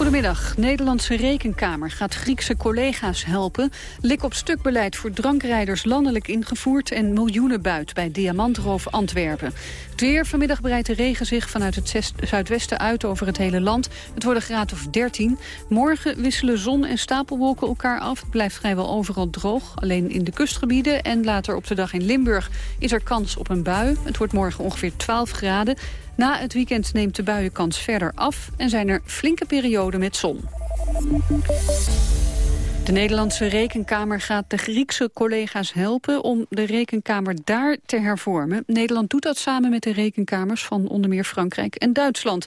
Goedemiddag. Nederlandse Rekenkamer gaat Griekse collega's helpen. Lik op stuk beleid voor drankrijders landelijk ingevoerd... en miljoenenbuit bij Diamantroof Antwerpen. Het weer vanmiddag breidt de regen zich vanuit het zuidwesten uit over het hele land. Het wordt een graad of 13. Morgen wisselen zon en stapelwolken elkaar af. Het blijft vrijwel overal droog. Alleen in de kustgebieden en later op de dag in Limburg is er kans op een bui. Het wordt morgen ongeveer 12 graden. Na het weekend neemt de buienkans verder af en zijn er flinke perioden met zon. De Nederlandse Rekenkamer gaat de Griekse collega's helpen om de Rekenkamer daar te hervormen. Nederland doet dat samen met de rekenkamers van onder meer Frankrijk en Duitsland.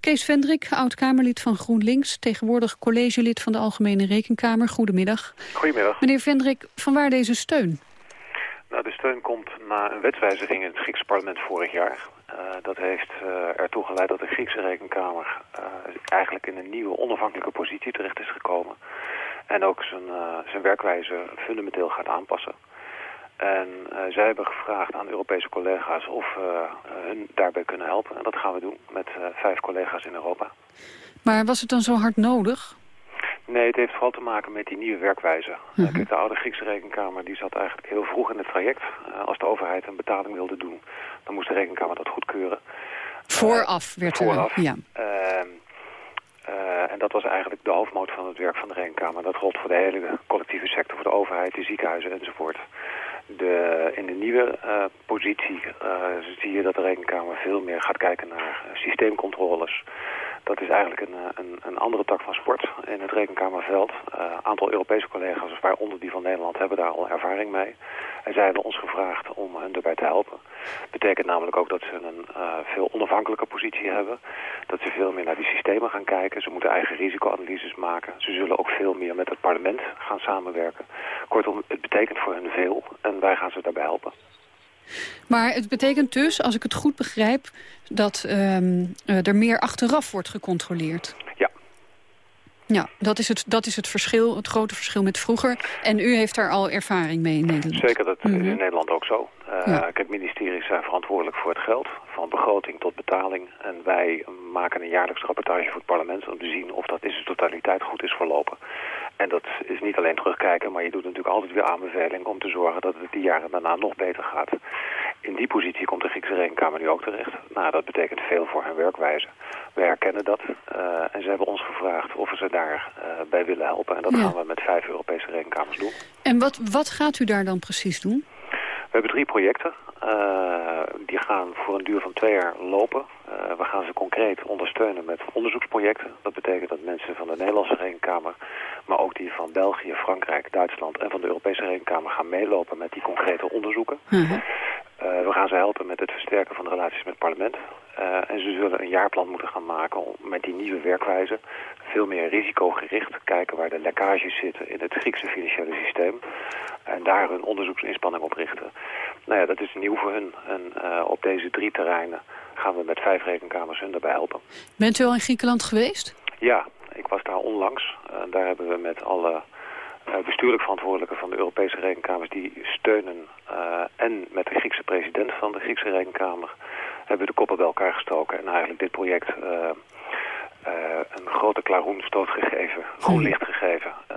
Kees Vendrik, oud-Kamerlid van GroenLinks, tegenwoordig collegelid van de Algemene Rekenkamer. Goedemiddag. Goedemiddag. Meneer Vendrik, van waar deze steun? Nou, de steun komt na een wetswijziging in het Griekse parlement vorig jaar. Uh, dat heeft uh, ertoe geleid dat de Griekse rekenkamer uh, eigenlijk in een nieuwe onafhankelijke positie terecht is gekomen. En ook zijn, zijn werkwijze fundamenteel gaat aanpassen. En zij hebben gevraagd aan Europese collega's of we hun daarbij kunnen helpen. En dat gaan we doen met vijf collega's in Europa. Maar was het dan zo hard nodig? Nee, het heeft vooral te maken met die nieuwe werkwijze. Uh -huh. Kijk, de oude Griekse rekenkamer die zat eigenlijk heel vroeg in het traject. Als de overheid een betaling wilde doen, dan moest de rekenkamer dat goedkeuren. Vooraf uh, werd vooraf. er, ja. en dat was eigenlijk de hoofdmoot van het werk van de rekenkamer. Dat gold voor de hele collectieve sector, voor de overheid, de ziekenhuizen enzovoort. De, in de nieuwe positie zie je dat de rekenkamer veel meer gaat kijken naar systeemcontroles. Dat is eigenlijk een, een, een, andere tak van sport in het rekenkamerveld. Een uh, aantal Europese collega's, waaronder die van Nederland, hebben daar al ervaring mee. En zij hebben ons gevraagd om hen erbij te helpen. Betekent namelijk ook dat ze een uh, veel onafhankelijke positie hebben. Dat ze veel meer naar die systemen gaan kijken. Ze moeten eigen risicoanalyses maken. Ze zullen ook veel meer met het parlement gaan samenwerken. Kortom, het betekent voor hen veel en wij gaan ze daarbij helpen. Maar het betekent dus, als ik het goed begrijp... dat um, er meer achteraf wordt gecontroleerd. Ja. Ja, dat is, het, dat is het verschil, het grote verschil met vroeger. En u heeft daar al ervaring mee in Nederland. Zeker, dat mm -hmm. is in Nederland ook zo. Uh, ja. Kijk, ministeries zijn verantwoordelijk voor het geld. Van begroting tot betaling. En wij maken een jaarlijks rapportage voor het parlement... om te zien of dat in zijn totaliteit goed is verlopen. En dat is niet alleen terugkijken, maar je doet natuurlijk altijd weer aanbeveling om te zorgen dat het die jaren daarna nog beter gaat. In die positie komt de Griekse rekenkamer nu ook terecht. Nou, dat betekent veel voor hun werkwijze. We herkennen dat uh, en ze hebben ons gevraagd of we ze daarbij uh, bij willen helpen. En dat ja. gaan we met vijf Europese rekenkamers doen. En wat, wat gaat u daar dan precies doen? We hebben drie projecten. Uh, die gaan voor een duur van twee jaar lopen. Uh, we gaan ze concreet ondersteunen met onderzoeksprojecten. Dat betekent dat mensen van de Nederlandse Rekenkamer, maar ook die van België, Frankrijk, Duitsland en van de Europese Rekenkamer gaan meelopen met die concrete onderzoeken. -huh. Uh, we gaan ze helpen met het versterken van de relaties met het parlement. Uh, en ze zullen een jaarplan moeten gaan maken om met die nieuwe werkwijze veel meer risicogericht kijken waar de lekkages zitten in het Griekse financiële systeem. En daar hun onderzoeksinspanning op richten. Nou ja, dat is nieuw voor hun. En uh, op deze drie terreinen gaan we met vijf rekenkamers hun daarbij helpen. Bent u al in Griekenland geweest? Ja, ik was daar onlangs. Daar hebben we met alle bestuurlijk verantwoordelijken van de Europese rekenkamers die steunen. en met de Griekse president van de Griekse rekenkamer hebben we de koppen bij elkaar gestoken. En eigenlijk dit project uh, een grote klaroenstoot gegeven, groen licht gegeven. Uh,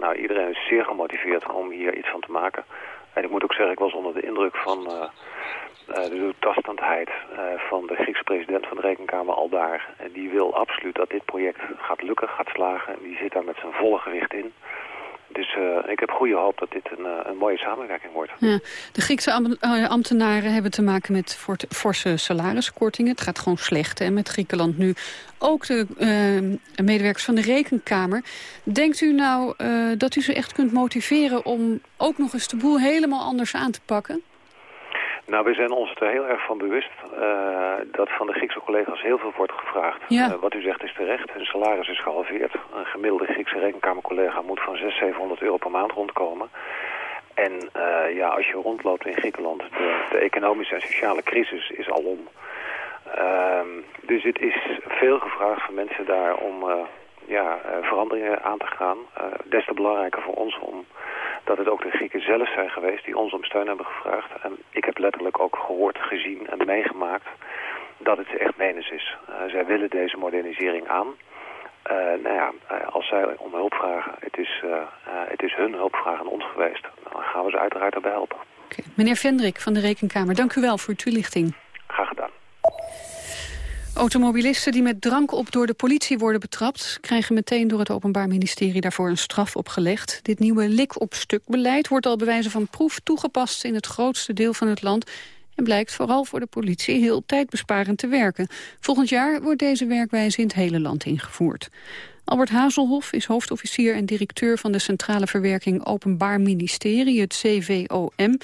nou, iedereen is zeer gemotiveerd om hier iets van te maken. En ik moet ook zeggen, ik was onder de indruk van uh, de tastendheid van de Griekse president van de Rekenkamer al daar. En die wil absoluut dat dit project gaat lukken, gaat slagen. En die zit daar met zijn volle gewicht in. Dus uh, ik heb goede hoop dat dit een, uh, een mooie samenwerking wordt. Ja. De Griekse ambtenaren hebben te maken met forse salariskortingen. Het gaat gewoon slecht hè, met Griekenland nu. Ook de medewerkers van de Rekenkamer. Denkt u nou dat u ze echt kunt motiveren om ook nog eens de boel helemaal anders aan te pakken? Nou, we zijn ons er heel erg van bewust uh, dat van de Griekse collega's heel veel wordt gevraagd. Ja. Uh, wat u zegt is terecht. Hun salaris is gehalveerd. Een gemiddelde Griekse rekenkamercollega moet van 600, 700 euro per maand rondkomen. En uh, ja, als je rondloopt in Griekenland, de, de economische en sociale crisis is al om. dus het is veel gevraagd van mensen daar om ja, veranderingen aan te gaan. des te belangrijker voor ons om dat het ook de Grieken zelf zijn geweest die ons om steun hebben gevraagd. En ik heb letterlijk ook gehoord, gezien en meegemaakt dat het echt menens is. zij willen deze modernisering aan. Uh, nou ja, als zij om hulp vragen, het is, het is hun hulpvraag aan ons geweest. Dan gaan we ze uiteraard erbij helpen. Meneer Vendrik van de Rekenkamer, dank u wel voor uw toelichting. Graag gedaan. Automobilisten die met drank op door de politie worden betrapt... krijgen meteen door het Openbaar Ministerie daarvoor een straf opgelegd. Dit nieuwe lik-op-stuk-beleid wordt al bij wijze van proef toegepast... in het grootste deel van het land en blijkt vooral voor de politie heel tijdbesparend te werken. Volgend jaar wordt deze werkwijze in het hele land ingevoerd. Albert Hazelhoff is hoofdofficier en directeur van de Centrale Verwerking Openbaar Ministerie, het CVOM.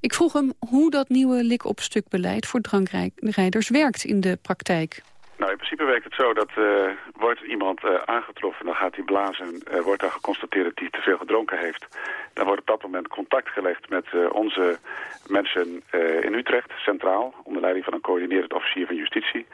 Ik vroeg hem hoe dat nieuwe lik-op-stuk-beleid voor drankrijders werkt in de praktijk. Nou, in principe werkt het zo dat uh, wordt iemand uh, aangetroffen, dan gaat hij blazen, wordt dan geconstateerd dat hij te veel gedronken heeft. Dan wordt op dat moment contact gelegd met onze mensen in Utrecht, centraal, onder leiding van een coördinerend officier van justitie.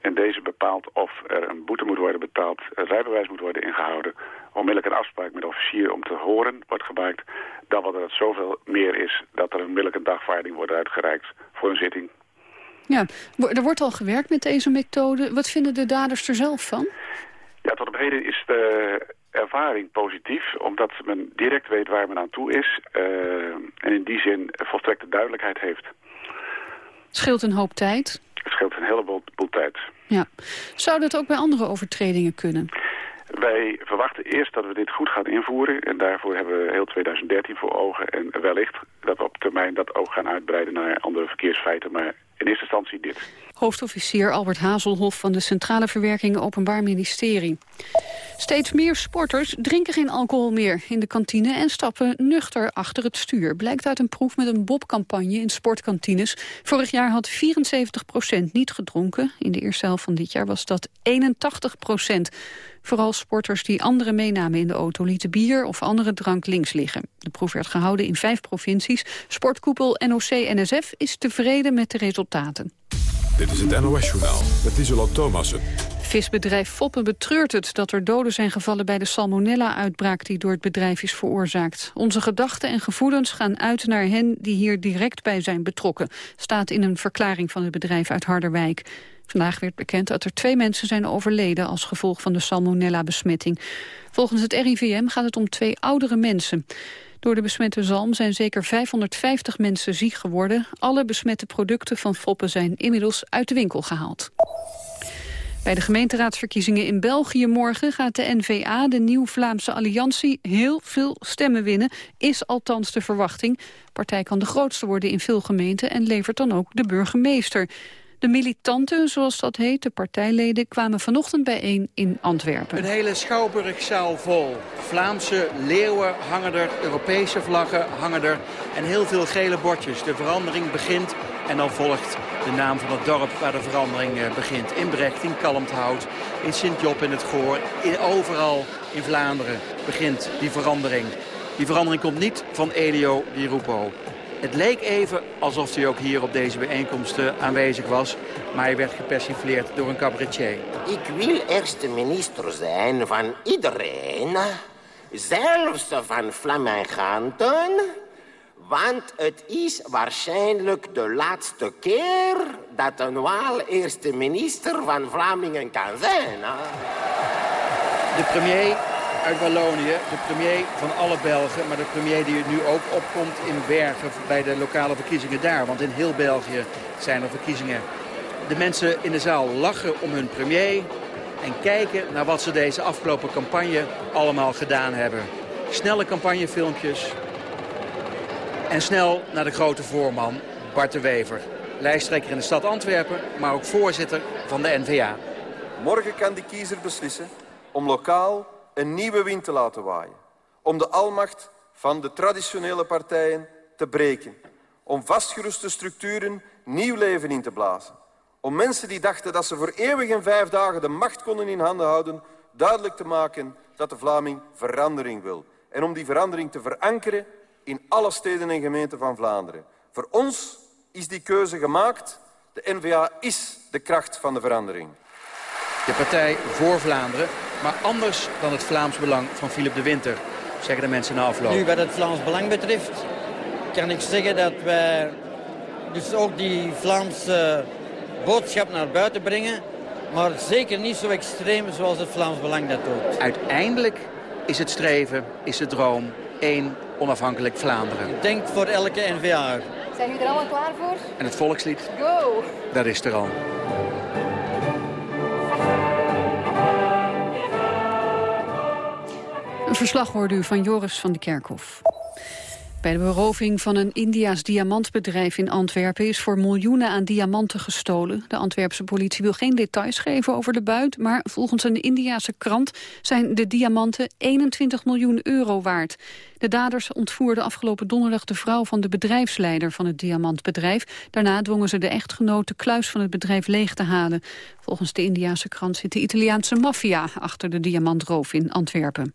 En deze bepaalt of er een boete moet worden betaald, rijbewijs moet worden ingehouden. Onmiddellijk een afspraak met de officier om te horen wordt gemaakt dat wat er zoveel meer is dat er een onmiddellijk dagvaarding wordt uitgereikt voor een zitting. Ja, er wordt al gewerkt met deze methode. Wat vinden de daders er zelf van? Ja, tot op heden is de ervaring positief, omdat men direct weet waar men aan toe is. Uh, en in die zin volstrekte duidelijkheid heeft. Het scheelt een hoop tijd. Het scheelt een heleboel tijd. Ja. Zou dat ook bij andere overtredingen kunnen? Wij verwachten eerst dat we dit goed gaan invoeren. En daarvoor hebben we heel 2013 voor ogen. En wellicht dat we op termijn dat ook gaan uitbreiden naar andere verkeersfeiten. Maar in eerste instantie dit. Hoofdofficier Albert Hazelhof van de Centrale Verwerking Openbaar Ministerie. Steeds meer sporters drinken geen alcohol meer in de kantine... en stappen nuchter achter het stuur. Blijkt uit een proef met een bobcampagne in sportkantines. Vorig jaar had 74% niet gedronken. In de eerste helft van dit jaar was dat 81% Vooral sporters die anderen meenamen in de auto lieten bier of andere drank links liggen. De proef werd gehouden in vijf provincies. Sportkoepel NOC-NSF is tevreden met de resultaten. Dit is het NOS-journaal met Isola Thomassen. Visbedrijf Foppen betreurt het dat er doden zijn gevallen bij de salmonella-uitbraak die door het bedrijf is veroorzaakt. Onze gedachten en gevoelens gaan uit naar hen die hier direct bij zijn betrokken, staat in een verklaring van het bedrijf uit Harderwijk. Vandaag werd bekend dat er twee mensen zijn overleden als gevolg van de salmonella-besmetting. Volgens het RIVM gaat het om twee oudere mensen. Door de besmette zalm zijn zeker 550 mensen ziek geworden. Alle besmette producten van Foppen zijn inmiddels uit de winkel gehaald. Bij de gemeenteraadsverkiezingen in België morgen gaat de N-VA, de Nieuw-Vlaamse Alliantie, heel veel stemmen winnen, is althans de verwachting. De partij kan de grootste worden in veel gemeenten en levert dan ook de burgemeester. De militanten, zoals dat heet, de partijleden, kwamen vanochtend bijeen in Antwerpen. Een hele schouwburgzaal vol. Vlaamse leeuwen hangen er, Europese vlaggen hangen er en heel veel gele bordjes. De verandering begint en dan volgt de naam van het dorp waar de verandering eh, begint. In Brecht, in Kalmthout, in Sint-Job in het Goor, in, overal in Vlaanderen begint die verandering. Die verandering komt niet van Elio Di Rupo. Het leek even alsof hij ook hier op deze bijeenkomsten aanwezig was. Maar hij werd gepersifleerd door een cabaretier. Ik wil eerste minister zijn van iedereen. Zelfs van Flaminganten. Want het is waarschijnlijk de laatste keer dat een Waal eerste minister van Vlamingen kan zijn. De premier uit Wallonië, de premier van alle Belgen... maar de premier die nu ook opkomt in Bergen bij de lokale verkiezingen daar. Want in heel België zijn er verkiezingen. De mensen in de zaal lachen om hun premier... en kijken naar wat ze deze afgelopen campagne allemaal gedaan hebben. Snelle campagnefilmpjes. En snel naar de grote voorman, Bart de Wever. Lijsttrekker in de stad Antwerpen, maar ook voorzitter van de NVA. Morgen kan de kiezer beslissen om lokaal een nieuwe wind te laten waaien. Om de almacht van de traditionele partijen te breken. Om vastgeroeste structuren nieuw leven in te blazen. Om mensen die dachten dat ze voor eeuwig en vijf dagen de macht konden in handen houden... duidelijk te maken dat de Vlaming verandering wil. En om die verandering te verankeren in alle steden en gemeenten van Vlaanderen. Voor ons is die keuze gemaakt. De N-VA is de kracht van de verandering. De partij voor Vlaanderen, maar anders dan het Vlaams belang van Philip de Winter. zeggen de mensen na afloop. Nu, wat het Vlaams Belang betreft, kan ik zeggen dat wij dus ook die Vlaamse boodschap naar buiten brengen. Maar zeker niet zo extreem zoals het Vlaams Belang dat doet. Uiteindelijk is het streven, is de droom, één onafhankelijk Vlaanderen. Ik denk voor elke NVA. Zijn jullie er allemaal klaar voor? En het volkslied, Go! dat is er al. Een verslag hoorde u van Joris van de Kerkhof. Bij de beroving van een Indiaas diamantbedrijf in Antwerpen... is voor miljoenen aan diamanten gestolen. De Antwerpse politie wil geen details geven over de buit... maar volgens een Indiase krant zijn de diamanten 21 miljoen euro waard. De daders ontvoerden afgelopen donderdag de vrouw van de bedrijfsleider van het diamantbedrijf. Daarna dwongen ze de echtgenoot de kluis van het bedrijf leeg te halen. Volgens de Indiase krant zit de Italiaanse maffia achter de diamantroof in Antwerpen.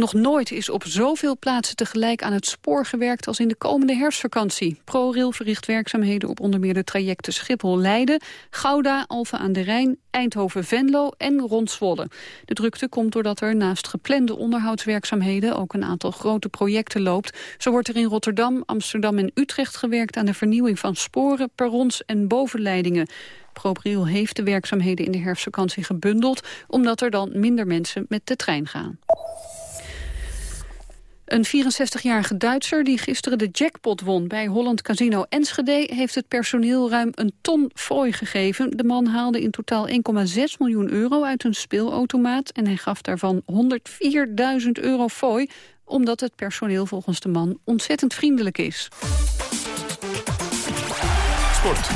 Nog nooit is op zoveel plaatsen tegelijk aan het spoor gewerkt als in de komende herfstvakantie. ProRail verricht werkzaamheden op onder meer de trajecten Schiphol-Leiden, Gouda, Alphen aan de Rijn, Eindhoven-Venlo en Rondzwolle. De drukte komt doordat er naast geplande onderhoudswerkzaamheden ook een aantal grote projecten loopt. Zo wordt er in Rotterdam, Amsterdam en Utrecht gewerkt aan de vernieuwing van sporen, perrons en bovenleidingen. ProRail heeft de werkzaamheden in de herfstvakantie gebundeld, omdat er dan minder mensen met de trein gaan. Een 64-jarige Duitser die gisteren de jackpot won bij Holland Casino Enschede heeft het personeel ruim een ton fooi gegeven. De man haalde in totaal 1,6 miljoen euro uit een speelautomaat en hij gaf daarvan 104.000 euro fooi omdat het personeel volgens de man ontzettend vriendelijk is. Sport.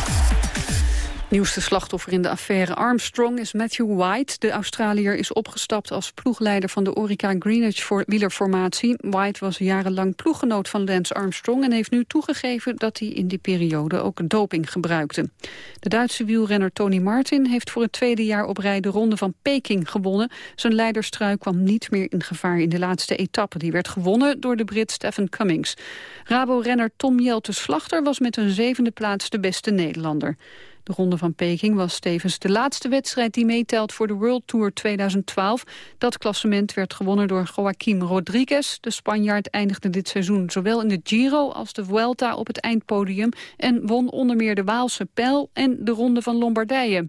Nieuwste slachtoffer in de affaire Armstrong is Matthew White. De Australiër is opgestapt als ploegleider van de Orica Greenwich voor wielerformatie. White was jarenlang ploeggenoot van Lance Armstrong... en heeft nu toegegeven dat hij in die periode ook doping gebruikte. De Duitse wielrenner Tony Martin heeft voor het tweede jaar op rij... de ronde van Peking gewonnen. Zijn leiderstrui kwam niet meer in gevaar in de laatste etappe. Die werd gewonnen door de Brit Stephen Cummings. Rabo-renner Tom Jelte Slachter was met een zevende plaats de beste Nederlander. De Ronde van Peking was tevens de laatste wedstrijd die meetelt voor de World Tour 2012. Dat klassement werd gewonnen door Joaquim Rodriguez. De Spanjaard eindigde dit seizoen zowel in de Giro als de Vuelta op het eindpodium... en won onder meer de Waalse Pijl en de Ronde van Lombardije.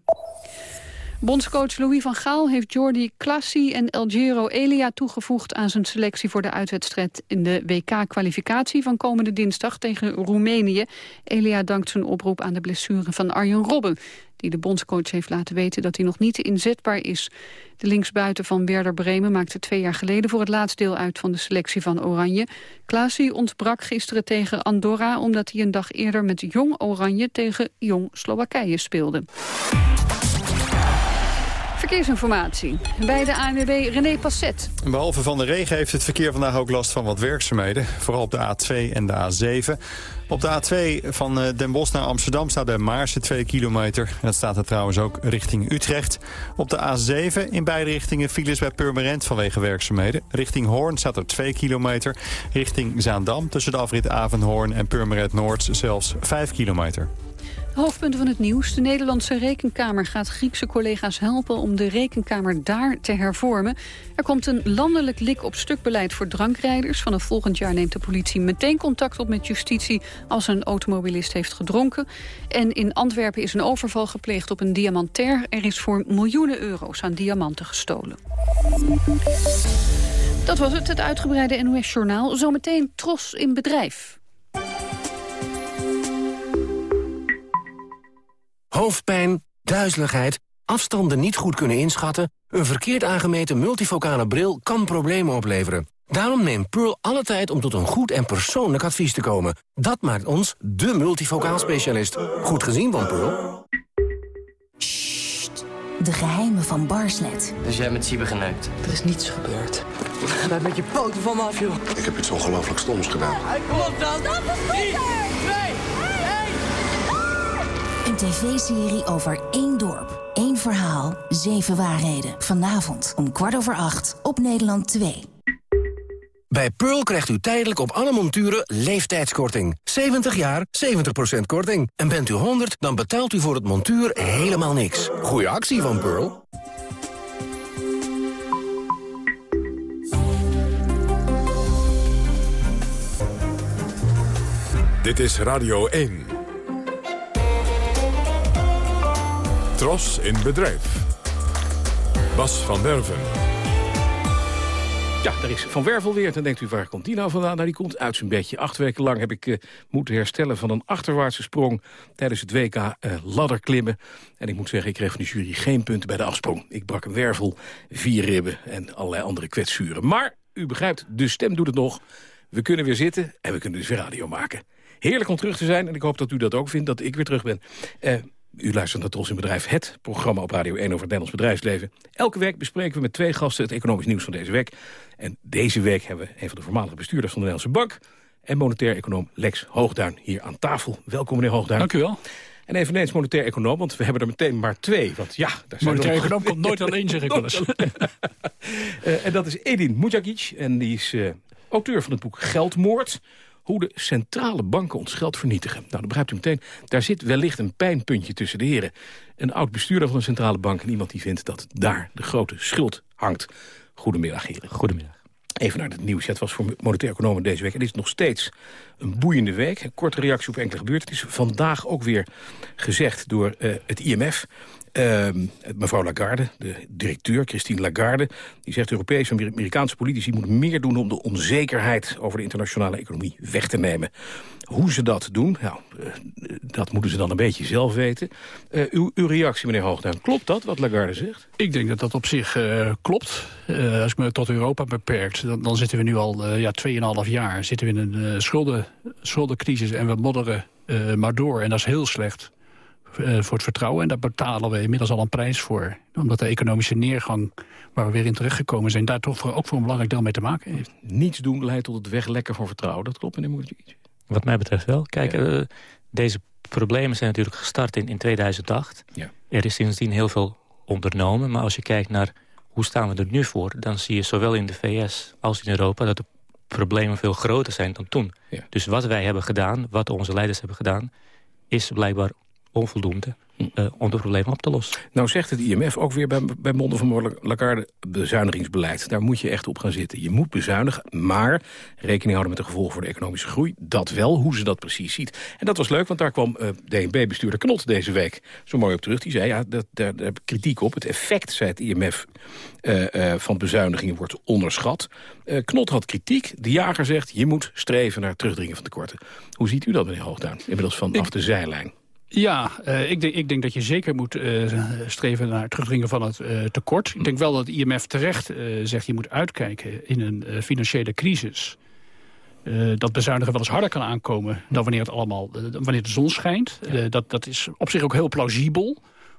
Bondscoach Louis van Gaal heeft Jordi Klassi en El Giro Elia toegevoegd aan zijn selectie voor de uitwedstrijd in de WK-kwalificatie van komende dinsdag tegen Roemenië. Elia dankt zijn oproep aan de blessure van Arjen Robben, die de bondscoach heeft laten weten dat hij nog niet inzetbaar is. De linksbuiten van Werder Bremen maakte twee jaar geleden voor het laatst deel uit van de selectie van Oranje. Klaasie ontbrak gisteren tegen Andorra omdat hij een dag eerder met Jong Oranje tegen Jong Slowakije speelde. Verkeersinformatie. Bij de ANWB René Passet. Behalve van de regen heeft het verkeer vandaag ook last van wat werkzaamheden. Vooral op de A2 en de A7. Op de A2 van eh, Den Bosch naar Amsterdam staat bij Maarsen 2 kilometer. En dat staat er trouwens ook richting Utrecht. Op de A7 in beide richtingen files bij Purmerend vanwege werkzaamheden. Richting Hoorn staat er 2 kilometer. Richting Zaandam tussen de afrit Avenhoorn en Purmerend Noord zelfs 5 kilometer. Hoofdpunten van het nieuws. De Nederlandse Rekenkamer gaat Griekse collega's helpen om de Rekenkamer daar te hervormen. Er komt een landelijk lik-op-stuk beleid voor drankrijders. Vanaf volgend jaar neemt de politie meteen contact op met justitie als een automobilist heeft gedronken. En in Antwerpen is een overval gepleegd op een diamantair. Er is voor miljoenen euro's aan diamanten gestolen. Dat was het, het uitgebreide NOS-journaal. Zometeen Tros in bedrijf. Hoofdpijn, duizeligheid, afstanden niet goed kunnen inschatten... een verkeerd aangemeten multifocale bril kan problemen opleveren. Daarom neemt Pearl alle tijd om tot een goed en persoonlijk advies te komen. Dat maakt ons de multifocaal specialist. Goed gezien van Pearl. Sst, de geheimen van Barslet. Dus jij met Siebe geneukt? Er is niets gebeurd. Blijf met je poten van me af, joh. Ik heb iets ongelooflijk stoms gedaan. Hij klopt dan. Stop! Een tv-serie over één dorp, één verhaal, zeven waarheden. Vanavond om kwart over acht op Nederland 2. Bij Pearl krijgt u tijdelijk op alle monturen leeftijdskorting. 70 jaar, 70% korting. En bent u 100, dan betaalt u voor het montuur helemaal niks. Goeie actie van Pearl. Dit is Radio 1. Tros in bedrijf. Bas van Werven. Ja, er is Van Wervel weer. Dan denkt u, waar komt die nou vandaan? Nou, die komt uit zijn bedje. Acht weken lang heb ik uh, moeten herstellen van een achterwaartse sprong... tijdens het WK uh, ladderklimmen. En ik moet zeggen, ik kreeg van de jury geen punten bij de afsprong. Ik brak een wervel, vier ribben en allerlei andere kwetsuren. Maar, u begrijpt, de stem doet het nog. We kunnen weer zitten en we kunnen dus weer radio maken. Heerlijk om terug te zijn en ik hoop dat u dat ook vindt, dat ik weer terug ben. Uh, u luistert naar Tros in Bedrijf, het programma op Radio 1 over het Nederlands bedrijfsleven. Elke week bespreken we met twee gasten het economisch nieuws van deze week. En deze week hebben we een van de voormalige bestuurders van de Nederlandse Bank... en monetair econoom Lex Hoogduin hier aan tafel. Welkom, meneer Hoogduin. Dank u wel. En eveneens monetair econoom, want we hebben er meteen maar twee. Want ja, daar zijn monetair econoom komt nooit alleen, zeg ik wel eens. uh, en dat is Edin Mujagic, en die is uh, auteur van het boek Geldmoord hoe de centrale banken ons geld vernietigen. Nou, dan begrijpt u meteen, daar zit wellicht een pijnpuntje tussen de heren. Een oud bestuurder van een centrale bank en iemand die vindt dat daar de grote schuld hangt. Goedemiddag, heren. Goedemiddag. Even naar het nieuws. Het was voor monetair economen deze week. Het is nog steeds een boeiende week. Een korte reactie op enkele gebeurtenissen. Vandaag ook weer gezegd door uh, het IMF. Uh, mevrouw Lagarde, de directeur, Christine Lagarde... die zegt Europese en Amerikaanse politici moeten meer doen... om de onzekerheid over de internationale economie weg te nemen. Hoe ze dat doen, nou, uh, dat moeten ze dan een beetje zelf weten. Uh, uw, uw, reactie, meneer Hoogduin, klopt dat, wat Lagarde zegt? Ik denk dat dat op zich uh, klopt. als ik me tot Europa beperkt, dan, zitten we nu al ja, 2,5 jaar... zitten we in een schulden, schuldencrisis en we modderen maar door. En dat is heel slecht voor het vertrouwen. En daar betalen we inmiddels al een prijs voor. Omdat de economische neergang waar we weer in terechtgekomen zijn... daar toch ook voor een belangrijk deel mee te maken heeft. Niets doen leidt tot het weglekken van vertrouwen. Dat klopt, meneer Moertje. Wat mij betreft wel. Kijk, ja. uh, deze problemen zijn natuurlijk gestart in, in 2008. Ja. Er is sindsdien heel veel ondernomen. Maar als je kijkt naar hoe staan we er nu voor... dan zie je zowel in de VS als in Europa... dat de problemen veel groter zijn dan toen. Ja. Dus wat wij hebben gedaan, wat onze leiders hebben gedaan... is blijkbaar onvoldoende uh, om de problemen op te lossen. Nou zegt het IMF ook weer bij, bij monden van Lagarde bezuinigingsbeleid. Daar moet je echt op gaan zitten. Je moet bezuinigen, maar rekening houden met de gevolgen voor de economische groei. Dat wel, hoe ze dat precies ziet. En dat was leuk, want daar kwam uh, DNB-bestuurder Knot deze week zo mooi op terug. Die zei, ja, dat, daar, daar heb ik kritiek op. Het effect, zei het IMF, uh, van bezuinigingen wordt onderschat. Knot had kritiek. De jager zegt, je moet streven naar terugdringen van tekorten. Hoe ziet u dat, meneer Hoogduin? Inmiddels vanaf de zijlijn. Ja, uh, ik, denk, ik denk dat je zeker moet uh, streven naar het terugdringen van het uh, tekort. Ik denk wel dat het IMF terecht zegt... je moet uitkijken in een financiële crisis. dat bezuinigen wel eens harder kan aankomen... dan wanneer, het allemaal, wanneer de zon schijnt. Ja. dat, dat is op zich ook heel plausibel.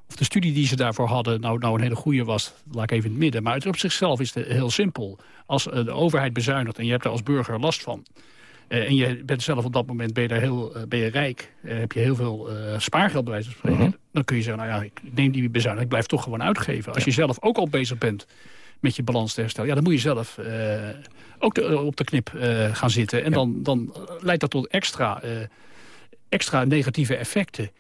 Of de studie die ze daarvoor hadden nou, nou een hele goede was... laat ik even in het midden. Maar op zichzelf is het heel simpel. Als de overheid bezuinigt en je hebt er als burger last van... Uh, en je bent zelf op dat moment ben je, daar heel, uh, ben je rijk. Uh, heb je heel veel spaargeld bij wijze van spreken. -hmm. Dan kun je zeggen, nou ja, ik neem die bezuiniging. Ik blijf toch gewoon uitgeven. Als ja. je zelf ook al bezig bent met je balans te herstellen. Ja, dan moet je zelf ook de, op de knip gaan zitten. En ja. dan, dan leidt dat tot extra, extra negatieve effecten.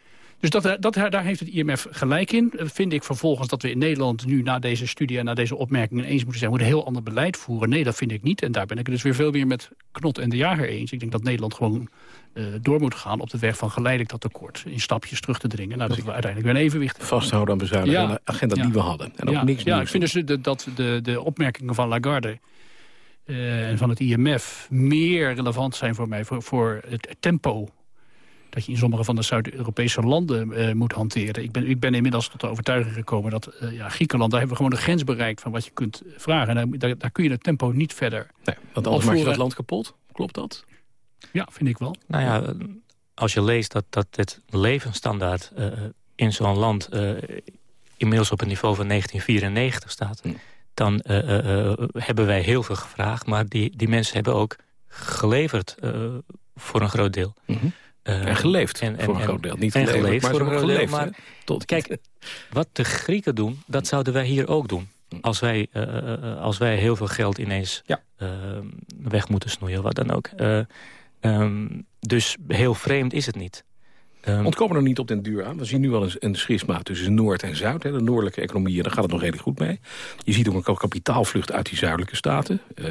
Dus dat, dat, daar heeft het IMF gelijk in. Vind ik vervolgens dat we in Nederland nu na deze studie en na deze opmerkingen eens moeten zijn. We moeten een heel ander beleid voeren. Nee, dat vind ik niet. En daar ben ik het dus weer veel meer met Knot en de Jager eens. Ik denk dat Nederland gewoon uh, door moet gaan op de weg van geleidelijk dat tekort. In stapjes terug te dringen. Nou, dat we uiteindelijk weer een evenwicht Vasthouden aan bezuinigen. Ja. De agenda ja. die we hadden. En ook ja. niks ja, ik vind dus dat de, de opmerkingen van Lagarde... Uh, en van het IMF meer relevant zijn voor mij... voor, voor het tempo dat je in sommige van de Zuid-Europese landen uh, moet hanteren. Ik ben, ik ben inmiddels tot de overtuiging gekomen dat uh, ja, Griekenland... daar hebben we gewoon een grens bereikt van wat je kunt vragen. En daar, daar kun je het tempo niet verder nee, Want anders maak je dat land kapot. Klopt dat? Ja, vind ik wel. Nou ja, als je leest dat, dat het levensstandaard uh, in zo'n land... inmiddels op een niveau van 1994 staat... Hm. dan hebben wij heel veel gevraagd. Maar die, die mensen hebben ook geleverd voor een groot deel. Mm -hmm. Uh, en geleefd en, en, voor een groot deel. Niet en geleefd maar voor een groot deel. Maar tot. kijk, wat de Grieken doen, dat zouden wij hier ook doen. Als wij, uh, als wij heel veel geld ineens ja. uh, weg moeten snoeien, wat dan ook. Um, dus heel vreemd is het niet. Um, Ontkomen er niet op den duur aan. We zien nu al een, een schisma tussen Noord en Zuid. Hè, de noordelijke economieën, daar gaat het nog redelijk goed mee. Je ziet ook een kapitaalvlucht uit die zuidelijke staten. Uh,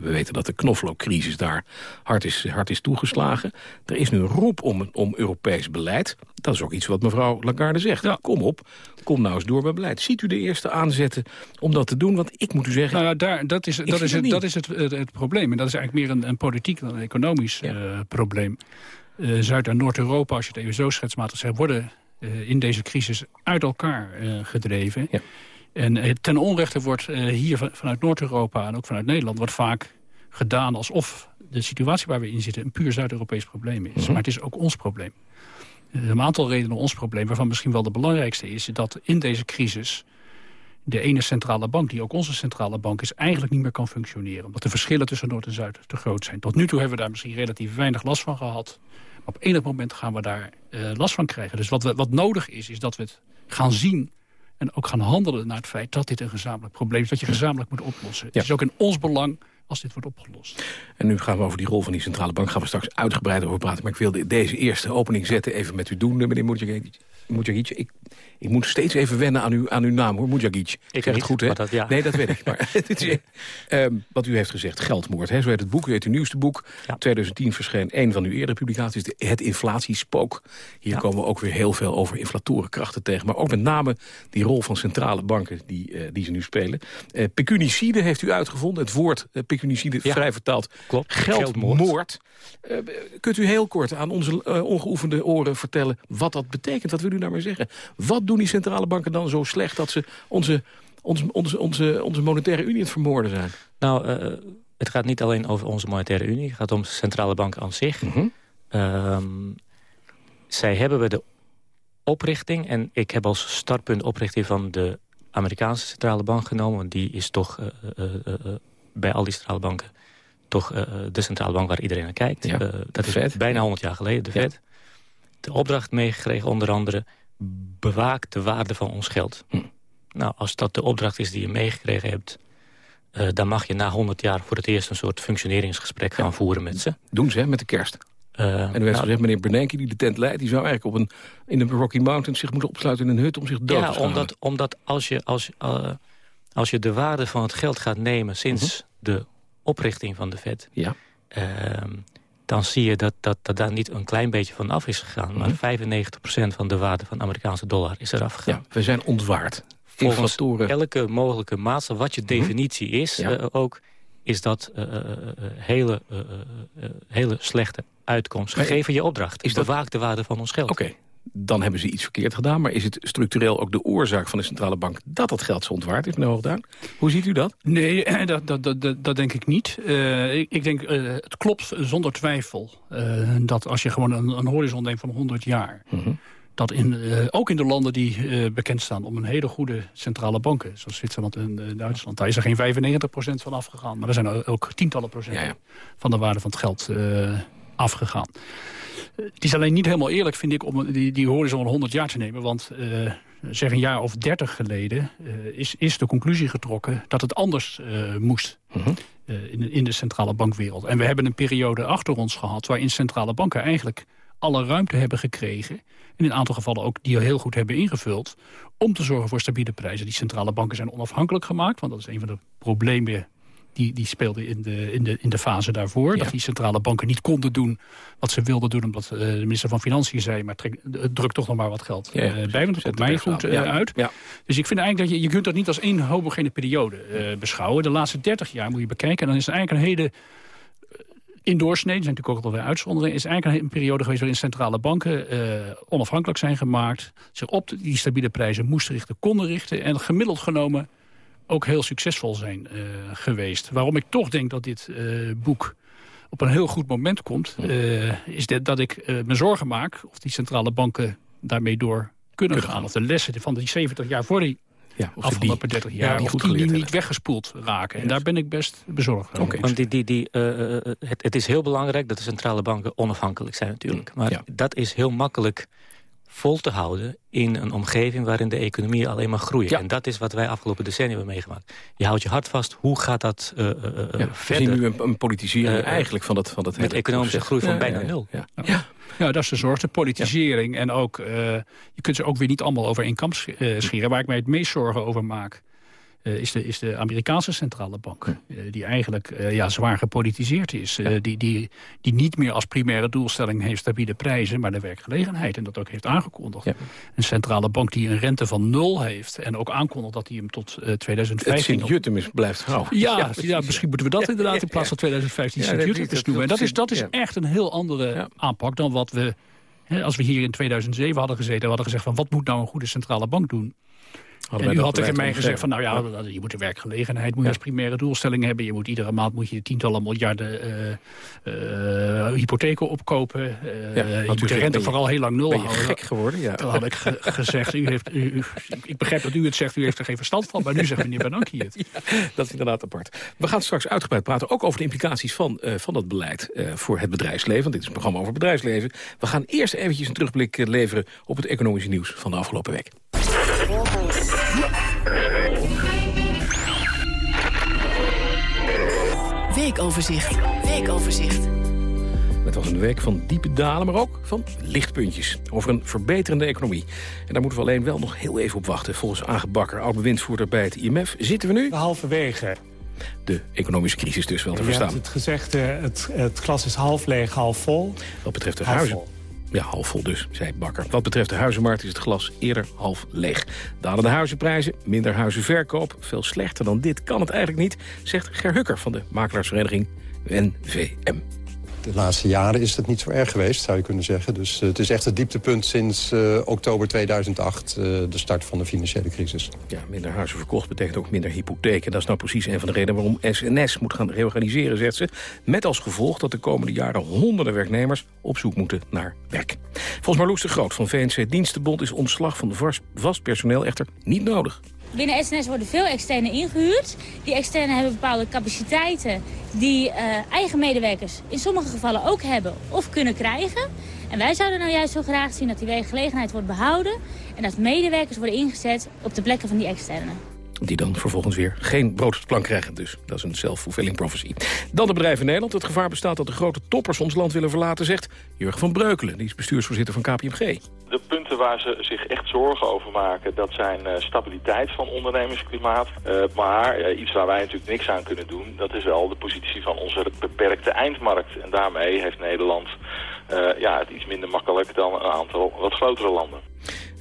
we weten dat de knoflookcrisis daar hard is, hard is toegeslagen. Er is nu een roep om, om Europees beleid. Dat is ook iets wat mevrouw Lagarde zegt. Ja. Kom op, kom nou eens door met beleid. Ziet u de eerste aanzetten om dat te doen? Want ik moet u zeggen... Nou ja, daar, dat is, dat is, het, dat is het, het, het, probleem. En dat is eigenlijk meer een, een politiek dan een economisch ja. uh, probleem. Uh, Zuid- en Noord-Europa, als je het even zo schetsmatig zegt... worden uh, in deze crisis uit elkaar gedreven. Ja. En ten onrechte wordt hier van, vanuit Noord-Europa en ook vanuit Nederland... wordt vaak gedaan alsof de situatie waar we in zitten... een puur Zuid-Europees probleem is. Mm -hmm. Maar het is ook ons probleem. een aantal redenen ons probleem, waarvan misschien wel de belangrijkste is... dat in deze crisis de ene centrale bank, die ook onze centrale bank is... eigenlijk niet meer kan functioneren. Omdat de verschillen tussen Noord en Zuid te groot zijn. Tot nu toe hebben we daar misschien relatief weinig last van gehad. Maar op enig moment gaan we daar uh, last van krijgen. Dus wat, we, wat nodig is, is dat we het gaan zien... en ook gaan handelen naar het feit dat dit een gezamenlijk probleem is... dat je gezamenlijk moet oplossen. Ja. Het is ook in ons belang als dit wordt opgelost. En nu gaan we over die rol van die centrale bank gaan we straks uitgebreid over praten. Maar ik wilde deze eerste opening zetten even met u doen, meneer Mujahid. Ik, ik moet steeds even wennen aan, uw, aan uw naam, hoor, Mujahid. Ik zeg het goed, hè? Dat, ja. Nee, dat weet ik. Maar is, um, wat u heeft gezegd, geldmoord. Hè? Zo heet het boek, u heet uw nieuwste boek. Ja. 2010 verscheen een van uw eerdere publicaties, de, Het Inflatiespook. Hier ja. komen we ook weer heel veel over inflatorenkrachten tegen. Maar ook met name die rol van centrale banken die, uh, die ze nu spelen. Uh, pecunicide heeft u uitgevonden. Het woord uh, pecunicide, vrij vertaald, Klopt. geldmoord. geldmoord. kunt u heel kort aan onze ongeoefende oren vertellen wat dat betekent? Wat wil u nou maar zeggen? Wat doen die centrale banken dan zo slecht dat ze onze, onze, onze, onze, onze monetaire unie het vermoorden zijn? Nou, uh, het gaat niet alleen over onze monetaire unie. Het gaat om de centrale bank aan zich. Mm -hmm. um, zij hebben we de oprichting. En ik heb als startpunt oprichting van de Amerikaanse centrale bank genomen. Want die is toch uh, uh, bij al die centrale banken toch de centrale bank waar iedereen naar kijkt. Ja, dat is bijna 100 jaar geleden, de Fed. Ja. De opdracht meegekregen onder andere bewaak de waarde van ons geld. Hm. Nou, als dat de opdracht is die je meegekregen hebt... Uh, dan mag je na 100 jaar voor het eerst een soort functioneringsgesprek gaan voeren met ze. Doen ze, hè, met de kerst. Uh, en u heeft nou, gezegd, meneer Bernanke, die de tent leidt... die zou eigenlijk op een, in de Rocky Mountains zich moeten opsluiten in een hut... om zich dood ja, te schamen. omdat, omdat als, je, als, uh, als je de waarde van het geld gaat nemen... sinds -huh. de oprichting van de Fed... Ja. Ehm, dan zie je dat, dat, dat daar niet een klein beetje van af is gegaan. Mm -hmm. Maar 95% van de waarde van de Amerikaanse dollar is eraf gegaan. Ja, we zijn ontwaard. Volgens elke mogelijke maatstaf, wat je -hmm. definitie is ja. uh, ook... is dat uh, hele, hele slechte uitkomst. Gegeven je opdracht. Is bewaak dat... de waarde van ons geld. Oké, okay. Dan hebben ze iets verkeerd gedaan. Maar is het structureel ook de oorzaak van de centrale bank... dat dat geld zo ontwaard is, meneer Hoogdaan? Hoe ziet u dat? Nee, dat, dat, dat, dat denk ik niet. Uh, ik, ik, denk, uh, het klopt zonder twijfel... Uh, dat als je gewoon een, een horizon neemt van 100 jaar... -hmm. dat in, ook in de landen die bekend staan om een hele goede centrale banken... zoals Zwitserland en Duitsland, daar is er geen 95% van afgegaan. Maar er zijn ook tientallen procent ja, ja. van de waarde van het geld afgegaan. Het is alleen niet helemaal eerlijk, vind ik, om die, die horizon van 100 jaar te nemen. Want uh, zeg een jaar of 30 geleden uh, is, is de conclusie getrokken dat het anders uh, moest. -huh. in, in de centrale bankwereld. En we hebben een periode achter ons gehad waarin centrale banken eigenlijk alle ruimte hebben gekregen. In een aantal gevallen ook die heel goed hebben ingevuld. Om te zorgen voor stabiele prijzen. Die centrale banken zijn onafhankelijk gemaakt. Want dat is een van de problemen die, die speelde in de, in, de, in de fase daarvoor. Ja. Dat die centrale banken niet konden doen wat ze wilden doen... omdat uh, de minister van Financiën zei... maar trek, druk toch nog maar wat geld ja, uh, bij, want dat komt mij goed uh, uit. Dus ik vind eigenlijk dat je, je kunt dat niet als één homogene periode beschouwen. De laatste 30 jaar moet je bekijken. En dan is het eigenlijk een hele... In doorsnee, er zijn natuurlijk ook alweer uitzonderingen... is eigenlijk een periode geweest waarin centrale banken onafhankelijk zijn gemaakt... zich op die stabiele prijzen moesten richten, konden richten... en gemiddeld genomen ook heel succesvol zijn uh, geweest. Waarom ik toch denk dat dit uh, boek op een heel goed moment komt... Uh, is dat, dat ik me zorgen maak of die centrale banken daarmee door kunnen, gaan. Of de lessen van die 70 jaar voor die ja, of afgelopen 30 jaar, ja, of die, die niet weggespoeld raken. En daar ben ik best bezorgd over. Okay. Want die, die, die, uh, het, het, is heel belangrijk dat de centrale banken onafhankelijk zijn natuurlijk. Maar ja. dat is heel makkelijk vol te houden in een omgeving waarin de economie alleen maar groeit. En dat is wat wij afgelopen decennia hebben meegemaakt. Je houdt je hart vast, hoe gaat dat uh, uh, ja, verder? We zien nu een, een politisering eigenlijk van dat, van dat Met economische groei van bijna nul. Ja. Ja. ja. dat is de zorg, de politisering. En ook, je kunt ze ook weer niet allemaal over één kamp scheren. Waar ik mij het meest zorgen over maak uh, is, de, is de Amerikaanse centrale bank. Uh, die eigenlijk uh, ja, zwaar gepolitiseerd is. die, die, die niet meer als primaire doelstelling heeft stabiele prijzen... maar de werkgelegenheid en dat ook heeft aangekondigd. Ja. Een centrale bank die een rente van nul heeft... en ook aankondigt dat hij hem tot 2015... Het Sint-Jutem is blijft houden. Ja, ja, ja, misschien moeten we dat inderdaad in plaats van 2015 Sint-Jutem noemen. En dat is, dat is echt een heel andere aanpak dan wat we... Als we hier in 2007 hadden gezeten... we hadden gezegd van wat moet nou een goede centrale bank doen... En u had tegen mij gezegd van nou ja, je moet de werkgelegenheid moet je als primaire doelstelling hebben. Je moet iedere maand moet je tientallen miljarden uh, uh, hypotheken opkopen. Uh, je moet de rente vooral heel lang nul ben je houden. gek geworden, ja. Toen had ik ge gezegd, u heeft, u, u, ik begrijp dat u het zegt, u heeft er geen verstand van. Maar nu zegt meneer Benanki het. Ja, dat is inderdaad apart. We gaan straks uitgebreid praten, ook over de implicaties van, van dat beleid voor het bedrijfsleven. Want dit is een programma over bedrijfsleven. We gaan eerst eventjes een terugblik leveren op het economische nieuws van de afgelopen week. Weekoverzicht. Weekoverzicht. Het was een week van diepe dalen, maar ook van lichtpuntjes. Over een verbeterende economie. En daar moeten we alleen wel nog heel even op wachten. Volgens Aangebakker, oud-bewindvoerder bij het IMF, zitten we nu... Halverwege. De economische crisis dus wel te verstaan. Je hebt het gezegd, het, het glas is half leeg, half vol. Wat betreft de huizen. Ja, half vol dus, zei Bakker. Wat betreft de huizenmarkt is het glas eerder half leeg. Dalende huizenprijzen, minder huizenverkoop. Veel slechter dan dit kan het eigenlijk niet, zegt Ger Hukker van de makelaarsvereniging NVM. De laatste jaren is het niet zo erg geweest, zou je kunnen zeggen. Dus uh, het is echt het dieptepunt sinds uh, oktober 2008, uh, de start van de financiële crisis. Ja, minder huizen verkocht betekent ook minder hypotheken. Dat is nou precies een van de redenen waarom SNS moet gaan reorganiseren, zegt ze. Met als gevolg dat de komende jaren honderden werknemers op zoek moeten naar werk. Volgens Marloes de Groot van VNC Dienstenbond is ontslag van vast personeel echter niet nodig. Binnen SNS worden veel externe ingehuurd. Die externe hebben bepaalde capaciteiten die uh, eigen medewerkers in sommige gevallen ook hebben of kunnen krijgen. En wij zouden nou juist zo graag zien dat die werkgelegenheid wordt behouden... en dat medewerkers worden ingezet op de plekken van die externe die dan vervolgens weer geen brood op de plank krijgen. Dus dat is een self-fulfilling prophecy. Dan de bedrijven in Nederland. Het gevaar bestaat dat de grote toppers ons land willen verlaten, zegt Jurgen van Breukelen. Die is bestuursvoorzitter van KPMG. De punten waar ze zich echt zorgen over maken, dat zijn uh, stabiliteit van ondernemingsklimaat. Uh, maar uh, iets waar wij natuurlijk niks aan kunnen doen, dat is wel de positie van onze beperkte eindmarkt. En daarmee heeft Nederland ja, het iets minder makkelijk dan een aantal wat grotere landen.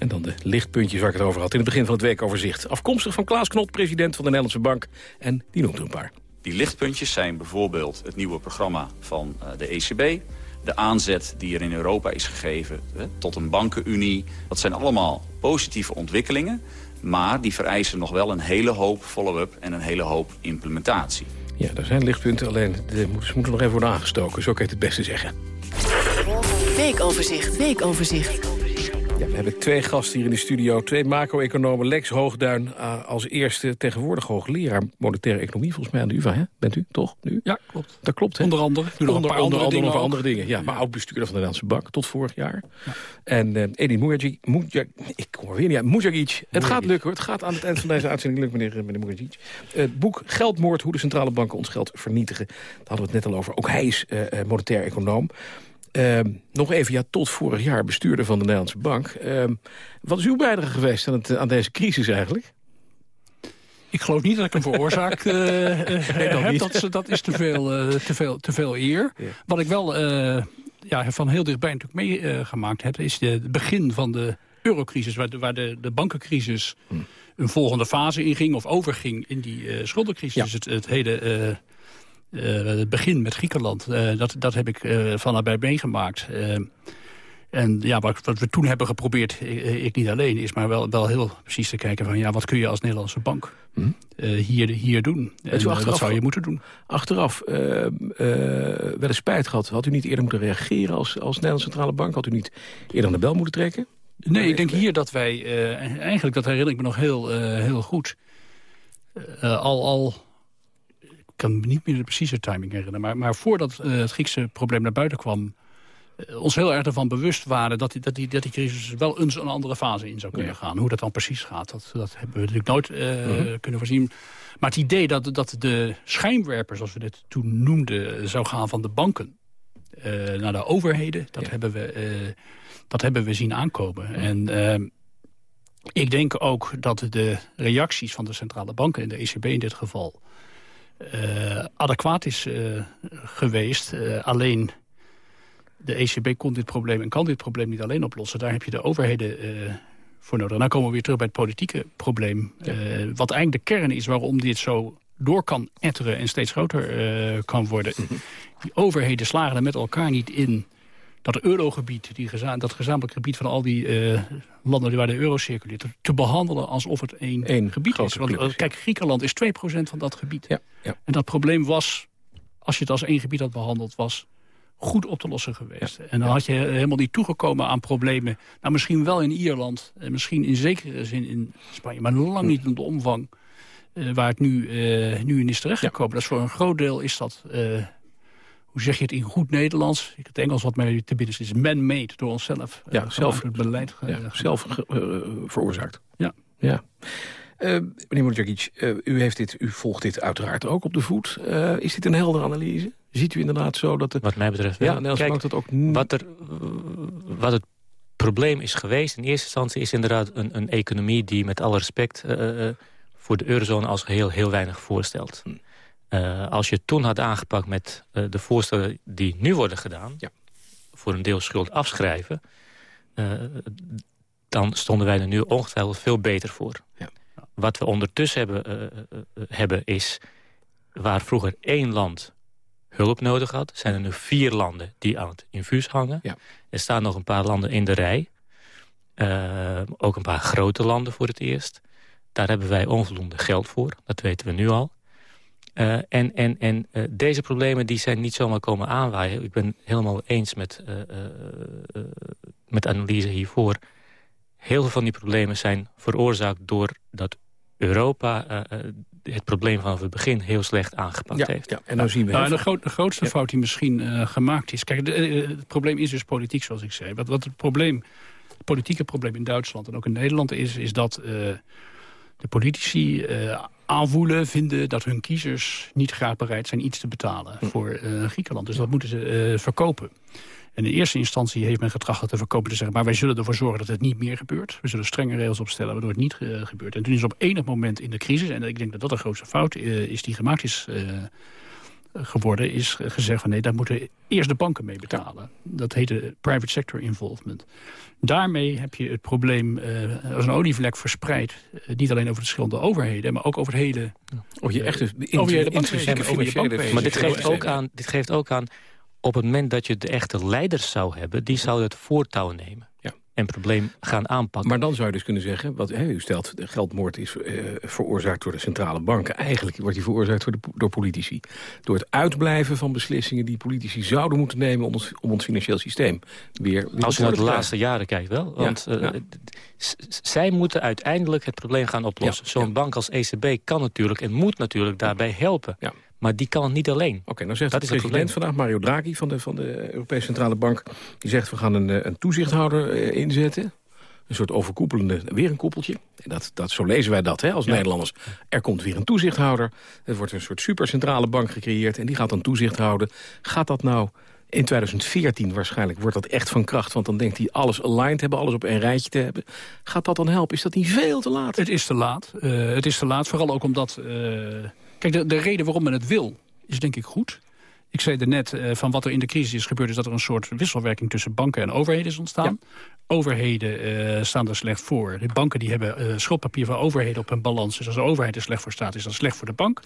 En dan de lichtpuntjes waar ik het over had in het begin van het weekoverzicht. Afkomstig van Klaas Knot, president van de Nederlandse Bank. En die noemt er een paar. Die lichtpuntjes zijn bijvoorbeeld het nieuwe programma van de ECB de aanzet die er in Europa is gegeven hè, tot een bankenunie. Dat zijn allemaal positieve ontwikkelingen. Maar die vereisen nog wel een hele hoop follow-up en een hele hoop implementatie. Ja, er zijn lichtpunten, alleen ze moeten nog even worden aangestoken. Zo kan je het het beste zeggen. Weekoverzicht, weekoverzicht. Ja, we hebben twee gasten hier in de studio. Twee macro-economen. Lex Hoogduin uh, als eerste tegenwoordig hoogleraar monetaire economie. Volgens mij aan de UvA, hè? Bent u toch nu? Ja, klopt. Dat klopt, hè? Onder andere. Onder, onder, onder andere dingen, andere dingen. Ja, maar oud-bestuurder van de Nederlandse Bank tot vorig jaar. Ja. En uh, Edin Mujagic, Mujag, ik kom er weer niet uit. Mujagic. Het gaat lukken, hoor. Het gaat aan het eind van deze uitzending lukken, meneer, meneer Mujagic. Het boek Geldmoord, hoe de centrale banken ons geld vernietigen. Daar hadden we het net al over. Ook hij is uh, monetair econoom. Uh, nog even, ja, tot vorig jaar bestuurder van de Nederlandse Bank. Uh, wat is uw bijdrage geweest aan, het, aan deze crisis eigenlijk? Ik geloof niet dat ik hem veroorzaakt uh, nee, heb. Dat, dat, is te veel, uh, te veel, te veel eer. Ja. Wat ik wel ja, van heel dichtbij natuurlijk meegemaakt heb... is het begin van de eurocrisis, waar de, waar de, de bankencrisis... Hm. een volgende fase inging of overging in die schuldencrisis. Ja. Dus het, het hele uh, het begin met Griekenland, uh, dat, dat heb ik uh, van nabij meegemaakt. en ja, wat, wat, we toen hebben geprobeerd, ik, niet alleen, is maar wel, wel heel precies te kijken van ja, wat kun je als Nederlandse bank hm? hier, hier doen? En achteraf, wat zou je moeten doen? Achteraf wel eens spijt gehad. Had u niet eerder moeten reageren als, als Nederlandse Centrale Bank? Had u niet eerder aan de bel moeten trekken? Nee, ik denk hier dat wij, eigenlijk dat herinner ik me nog heel, heel goed, al... al kan me niet meer de precieze timing herinneren. Maar, maar voordat uh, het Griekse probleem naar buiten kwam... eh, ons heel erg ervan bewust waren... dat die, dat die, dat die crisis wel eens een andere fase in zou kunnen gaan. Hoe dat dan precies gaat, dat, dat hebben we natuurlijk nooit eh, Mhm. kunnen voorzien. Maar het idee dat, dat de schijnwerper, zoals we dit toen noemden... zou gaan van de banken eh, naar de overheden... dat, hebben, we, eh, dat hebben we zien aankomen. En ehm, ik denk ook dat de reacties van de centrale banken... en de ECB in dit geval... eh, adequaat is eh, geweest. Eh, alleen de ECB kon dit probleem en kan dit probleem niet alleen oplossen. Daar heb je de overheden voor nodig. En dan komen we weer terug bij het politieke probleem. wat eigenlijk de kern is waarom dit zo door kan etteren en steeds groter kan worden. Die overheden slagen er met elkaar niet in dat eurogebied, die geza dat gezamenlijk gebied van al die eh, landen waar de euro circuleert, te behandelen alsof het één, gebied is. Want, club eh, kijk, Griekenland is 2% van dat gebied. ja. En dat probleem was, als je het als één gebied had behandeld, was goed op te lossen geweest. En dan had je helemaal niet toegekomen aan problemen. Nou, misschien wel in Ierland, en misschien in zekere zin in Spanje, maar lang niet in de omvang eh, waar het nu, eh, nu in is terechtgekomen. Dat is voor een groot deel is dat, eh, hoe zeg je het in goed Nederlands? Ik het Engels wat mij te binnen is, is man-made door onszelf. eh, Ja, gewoon zelf- het beleid. eh, Ja, zelf ge- eh, veroorzaakt. Ja. ja. Eh, meneer Modjakic, eh, u, heeft dit, u volgt dit uiteraard ook op de voet. Eh, is dit een heldere analyse? Ziet u inderdaad zo dat... De... Wat mij betreft Ja. Nederlands Kijk, dat ook... wat, er, wat het probleem is geweest in eerste instantie... is inderdaad een, een economie die met alle respect... eh, eh, voor de eurozone als geheel heel weinig voorstelt. Eh, als je het toen had aangepakt met eh, de voorstellen die nu worden gedaan... voor een deel schuld afschrijven... eh, dan stonden wij er nu ongetwijfeld veel beter voor. Wat we ondertussen hebben, hebben is... waar vroeger één land hulp nodig had... zijn er nu vier landen die aan het infuus hangen. Er staan nog een paar landen in de rij. Ook een paar grote landen voor het eerst. Daar hebben wij onvoldoende geld voor. Dat weten we nu al. Eh, en en, en eh, deze problemen die zijn niet zomaar komen aanwaaien. Ik ben helemaal eens met, eh, eh, eh, met de analyse hiervoor. Heel veel van die problemen zijn veroorzaakt doordat Europa het probleem vanaf het begin heel slecht aangepakt Ja, heeft. ja, en nou zien we... Nou, de, groot- de grootste fout die misschien eh, gemaakt is... Kijk, de- het probleem is dus politiek, zoals ik zei. Wat, wat het, probleem, het politieke probleem in Duitsland en ook in Nederland is... is dat eh, de politici eh, aanvoelen, vinden dat hun kiezers... niet graag bereid zijn iets te betalen voor eh, Griekenland. Dus dat moeten ze eh, verkopen. En in eerste instantie heeft men getracht dat te verkopen te zeggen... maar wij zullen ervoor zorgen dat het niet meer gebeurt. We zullen strenge regels opstellen waardoor het niet eh, gebeurt. En toen is op enig moment in de crisis... en ik denk dat dat de grootste fout is die gemaakt is geworden... is gezegd van nee, daar moeten eerst de banken mee betalen. Dat heette private sector involvement. Daarmee heb je het probleem eh, als een olievlek verspreid... eh, niet alleen over de verschillende overheden... maar ook over het hele... Of je echt over je hele bankwezen, intrinsieke over je bankwezen. Maar dit geeft, ook aan, dit geeft ook aan, op het moment dat je de echte leiders zou hebben... die zouden het voortouw nemen. En probleem gaan aanpakken. Maar dan zou je dus kunnen zeggen, wat hè, u stelt, de geldmoord is eh, veroorzaakt door de centrale banken. Eigenlijk wordt die veroorzaakt door, de, door politici. Door het uitblijven van beslissingen die politici zouden moeten nemen om ons, om ons financieel systeem weer, weer Als je naar de laatste jaren kijkt wel. Want Ja, eh, ja. s- zij moeten uiteindelijk het probleem gaan oplossen. Zo'n bank als ECB kan natuurlijk en moet natuurlijk daarbij helpen. Maar die kan het niet alleen. Oké, nou zegt dat de is het president vandaag, Mario Draghi van de, van de Europese Centrale Bank... die zegt we gaan een, eh, een toezichthouder eh, inzetten. Een soort overkoepelende, weer een koepeltje. En dat, dat, zo lezen wij dat hè, als Nederlanders. Er komt weer een toezichthouder. Er wordt een soort supercentrale bank gecreëerd... en die gaat dan toezicht houden. Gaat dat nou in 2014 waarschijnlijk, wordt dat echt van kracht... want dan denkt hij alles aligned hebben, alles op een rijtje te hebben. Gaat dat dan helpen? Is dat niet veel te laat? Het is te laat. Eh, het is te laat, vooral ook omdat... eh, kijk, de, de reden waarom men het wil, is denk ik goed. Ik zei er net, eh, van wat er in de crisis is gebeurd... is dat er een soort wisselwerking tussen banken en overheden is ontstaan. Overheden eh, staan er slecht voor. De banken die hebben eh, schuldpapier van overheden op hun balans. Dus als de overheid er slecht voor staat, is dat slecht voor de bank.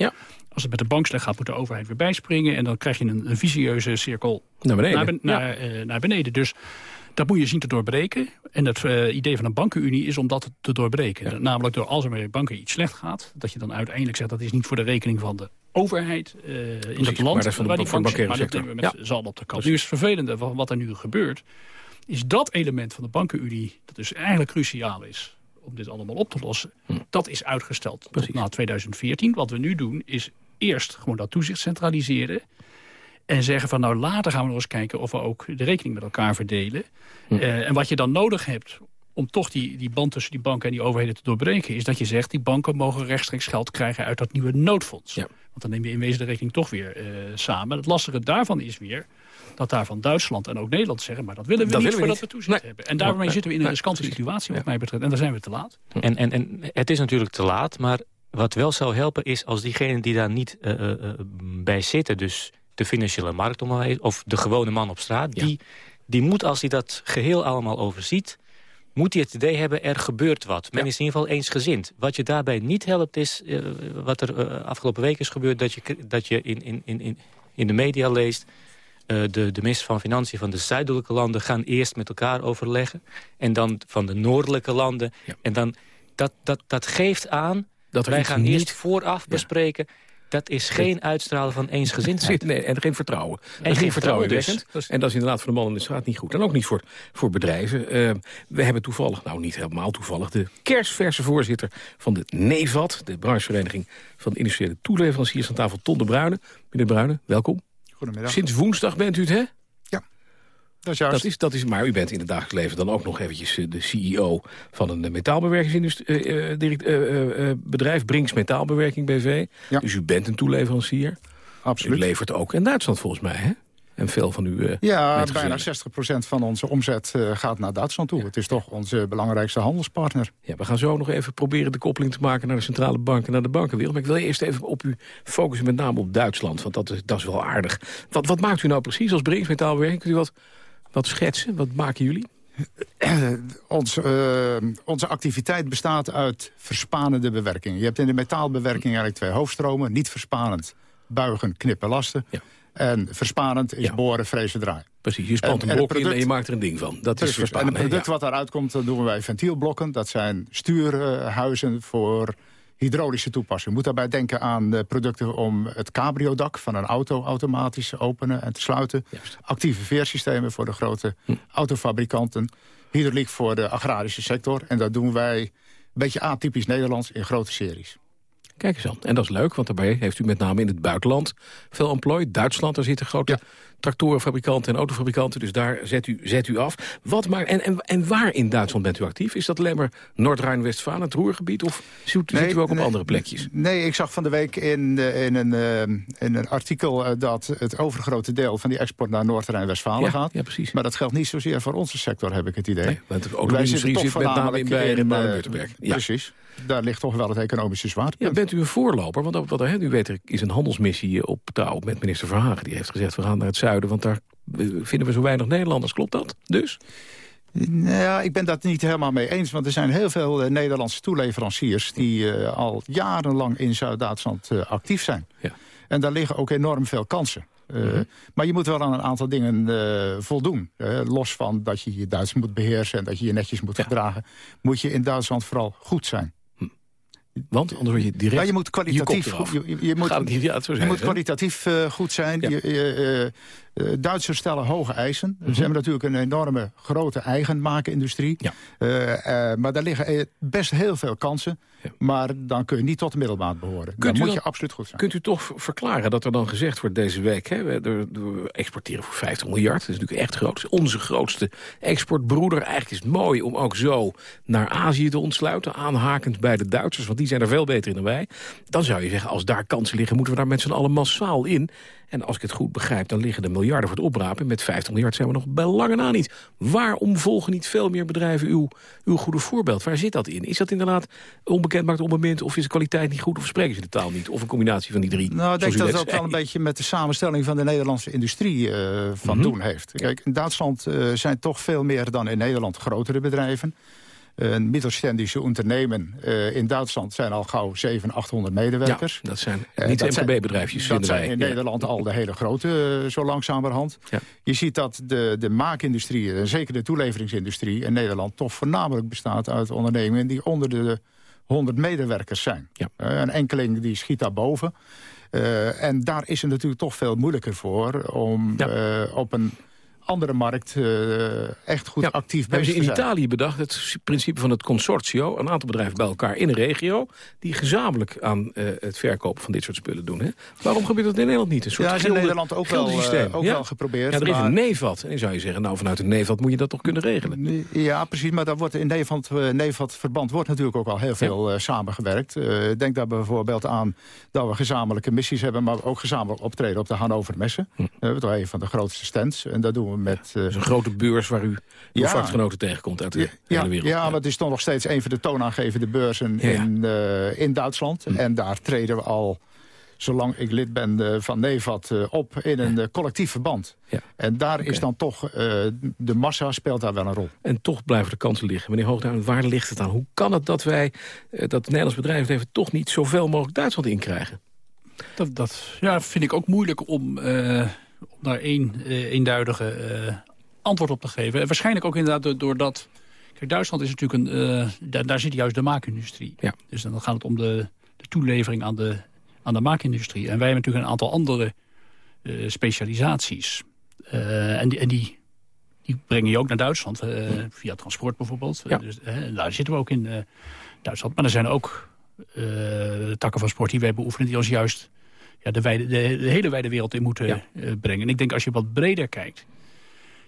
Als het met de bank slecht gaat, moet de overheid weer bijspringen. En dan krijg je een, een vicieuze cirkel Naar beneden. Naar, ben- Ja. naar, naar beneden. Dus dat moet je zien te doorbreken. En het eh, idee van een bankenunie is om dat te doorbreken. Namelijk door als er bij banken iets slecht gaat... dat je dan uiteindelijk zegt dat is niet voor de rekening van de overheid eh, in Precies, het land. maar dat van de- waar die bank bankaire Maar dat met Ja. op de kant. Nu is het vervelende van wat er nu gebeurt... is dat element van de bankenunie dat dus eigenlijk cruciaal is om dit allemaal op te lossen. Hm. Dat is uitgesteld tot na 2014. Wat we nu doen is eerst gewoon dat toezicht centraliseren. En zeggen van nou later gaan we nog eens kijken of we ook de rekening met elkaar verdelen. Eh, en wat je dan nodig hebt om toch die, die band tussen die banken en die overheden te doorbreken... is dat je zegt, die banken mogen rechtstreeks geld krijgen uit dat nieuwe noodfonds. Want dan neem je in wezen de rekening toch weer eh, samen. Het lastige daarvan is weer dat daarvan Duitsland en ook Nederland zeggen... maar dat willen we Dat niet willen we voordat niet. we toezicht hebben. En daarmee Nee. zitten we in een Nee, riskante situatie wat mij betreft. En daar zijn we te laat. En, en, en het is natuurlijk te laat, maar wat wel zou helpen is als diegenen die daar niet eh, bij zitten... dus de financiële markt of de gewone man op straat... Die, die moet, als hij dat geheel allemaal overziet... moet hij het idee hebben, er gebeurt wat. Men is in ieder geval eensgezind. Wat je daarbij niet helpt is, eh, wat er eh, afgelopen week is gebeurd... dat je, dat je in, in, in, in, de media leest... eh, de, de minister van Financiën van de zuidelijke landen gaan eerst met elkaar overleggen. En dan van de noordelijke landen. En dan, dat, dat, dat geeft aan, Dat wij gaan niet- eerst vooraf bespreken... Dat is geen uitstralen van eensgezindheid. Nee, en geen vertrouwen. En geen vertrouwen dus. En dat is inderdaad voor de man in de straat niet goed. En ook niet voor, voor bedrijven. Eh, we hebben toevallig, nou niet helemaal toevallig... de kerstverse voorzitter van de NEVAT... de branchevereniging van de industriële toeleveranciers aan tafel, Ton de Bruyne. Meneer Bruyne, welkom. Goedemiddag. Sinds woensdag bent u het, hè? Dat is juist. Dat is, dat is, maar u bent in het dagelijks leven dan ook nog eventjes eh, de CEO van een metaalbewerkingsbedrijf, Brinks Metaalbewerking BV. Dus u bent een toeleverancier. Absoluut. U levert ook in Duitsland volgens mij, hè? En veel van uw eh, Ja, bijna 60% van onze omzet eh, gaat naar Duitsland toe. Het is toch onze belangrijkste handelspartner. Ja, we gaan zo nog even proberen de koppeling te maken... naar de centrale banken, naar de bankenwereld. Maar ik wil eerst even op u focussen, met name op Duitsland. Want dat is, dat is wel aardig. Wat, wat maakt u nou precies als Brinks Metaalbewerking? Kunt u wat, wat schetsen? Wat maken jullie? Ons, eh, onze activiteit bestaat uit verspanende bewerking. Je hebt in de metaalbewerking eigenlijk twee hoofdstromen. Niet verspanend, buigen, knippen, lasten. En verspanend is boren, frezen, draaien. Precies, je spant een blok in product- en je maakt er een ding van. Dat is verspannen. En het product wat daaruit komt, dat noemen wij ventielblokken. Dat zijn stuurhuizen voor hydraulische toepassing. Je moet daarbij denken aan eh, producten om het cabrio-dak van een auto automatisch te openen en te sluiten. Actieve veersystemen voor de grote Hm. autofabrikanten. Hydrauliek voor de agrarische sector. En dat doen wij een beetje atypisch Nederlands in grote series. Kijk eens aan. En dat is leuk, want daarbij heeft u met name in het buitenland veel employ. Duitsland, daar zitten grote tractorenfabrikanten en autofabrikanten. Dus daar zet u, zet u af. Wat maar, en, en, en waar in Duitsland bent u actief? Is dat alleen maar Noord-Rijn-Westfalen, het Roergebied? Of zit, zit u ook op andere plekjes? Nee, ik zag van de week in, eh, in, een, eh, in een artikel eh, dat het overgrote deel van die export naar Noord-Rijn-Westfalen Ja, gaat. ja, precies. Maar dat geldt niet zozeer voor onze sector, heb ik het idee. Nee, want de auto-industrie zit met name in Beieren en Baden-Württemberg. Ja. Precies. Daar ligt toch wel het economische zwaartepunt. Ja, bent u een voorloper? Want wat hè, u weet, er is een handelsmissie op touw met minister Verhagen. Die heeft gezegd, we gaan naar het zuiden, want daar vinden we zo weinig Nederlanders. Klopt dat? Dus? Nou Ja, ik ben dat niet helemaal mee eens. Want er zijn heel veel eh, Nederlandse toeleveranciers... die eh, al jarenlang in Zuid-Duitsland eh, actief zijn. Ja. En daar liggen ook enorm veel kansen. Mhm. Maar je moet wel aan een aantal dingen voldoen. Los van dat je je Duits moet beheersen... en dat je je netjes moet gedragen... moet je in Duitsland vooral goed zijn. Want anders word je direct Ja, je moet kwalitatief, je goed- je, je moet, het je zijn moet kwalitatief goed zijn. Je, Duitsers stellen hoge eisen. Mhm. Ze hebben natuurlijk een enorme grote eigenmakenindustrie. Eh, eh, maar daar liggen eh, best heel veel kansen. Maar dan kun je niet tot de middelmaat behoren. dan u moet dan- je absoluut goed zijn. Kunt u toch verklaren dat er dan gezegd wordt deze week... Hè, we, exporteren voor 50 miljard, dat is natuurlijk echt groot. Is onze grootste exportbroeder. Eigenlijk is het mooi om ook zo naar Azië te ontsluiten... aanhakend bij de Duitsers, want die zijn er veel beter in dan wij. Dan zou je zeggen, als daar kansen liggen... moeten we daar met z'n allen massaal in. En als ik het goed begrijp, dan liggen de miljarden voor het oprapen. Met 50 miljard zijn we nog bij lange na niet. Waarom volgen niet veel meer bedrijven uw, uw goede voorbeeld? Waar zit dat in? Is dat inderdaad onbekend maakt onbemind... of is de kwaliteit niet goed of spreken ze de taal niet? Of een combinatie van die drie? Nou, ik denk dat ook wel een beetje met de samenstelling van de Nederlandse industrie eh, van Mhm. doen heeft. Kijk, in Duitsland eh, zijn toch veel meer dan in Nederland grotere bedrijven. Een mittelständische ondernemen eh, in Duitsland zijn al gauw 700, 800 medewerkers. Ja, dat zijn Eh, niet MKB-bedrijfjes, Dat zijn in Ja. Nederland al de hele grote, eh, zo langzamerhand. Je ziet dat de, de maakindustrie, en zeker de toeleveringsindustrie... in Nederland toch voornamelijk bestaat uit ondernemingen... die onder de 100 medewerkers zijn. Een enkeling die schiet daarboven. En daar is het natuurlijk toch veel moeilijker voor... om op een andere markt uh, echt goed actief bezig zijn. in Italië bedacht het principe van het consortio. Een aantal bedrijven bij elkaar in een regio... die gezamenlijk aan uh, het verkopen van dit soort spullen doen. Hè? Waarom gebeurt dat in Nederland niet? Een soort ja, is in Nederland ook, wel, uh, ook ja? wel geprobeerd. Ja, er is een neevat. En dan zou je zeggen, nou vanuit een neevat moet je dat toch kunnen regelen? Ja, precies. Maar daar wordt in neevat-verband wordt natuurlijk ook al heel veel ja. samengewerkt. denk daar bijvoorbeeld aan dat we gezamenlijke missies hebben... maar ook gezamenlijk optreden op de Hannover Messen. Hm. dat is een van de grootste stands. En dat doen we met... Uh, een grote beurs waar u uw ja. vakgenoten tegenkomt uit de ja, hele wereld. Ja, maar het is toch nog steeds een van de toonaangevende beurzen in, uh, in Duitsland. Hm. En daar treden we al zolang ik lid ben uh, van Nevat, uh, op in een uh, collectief verband. Ja. En daar okay. is dan toch, de massa speelt daar wel een rol. En toch blijven de kansen liggen. Meneer Hoogduin, waar ligt het aan? Hoe kan het dat wij, dat het Nederlands bedrijfsleven... toch niet zoveel mogelijk Duitsland inkrijgen? Dat, dat ja, vind ik ook moeilijk om, om daar één eenduidige antwoord op te geven. En waarschijnlijk ook inderdaad doordat... Kijk, Duitsland is natuurlijk een... daar, daar zit juist de maakindustrie. Ja. Dus dan gaat het om de, de toelevering aan de aan de maakindustrie. En wij hebben natuurlijk een aantal andere uh, specialisaties. Uh, en die, en die, die brengen je ook naar Duitsland, uh, via transport bijvoorbeeld. Ja. Dus, daar zitten we ook in Duitsland. Maar er zijn ook takken van sport die wij beoefenen... die ons juist ja, de, wijde, de, de hele wijde wereld in moeten ja. brengen. En ik denk als je wat breder kijkt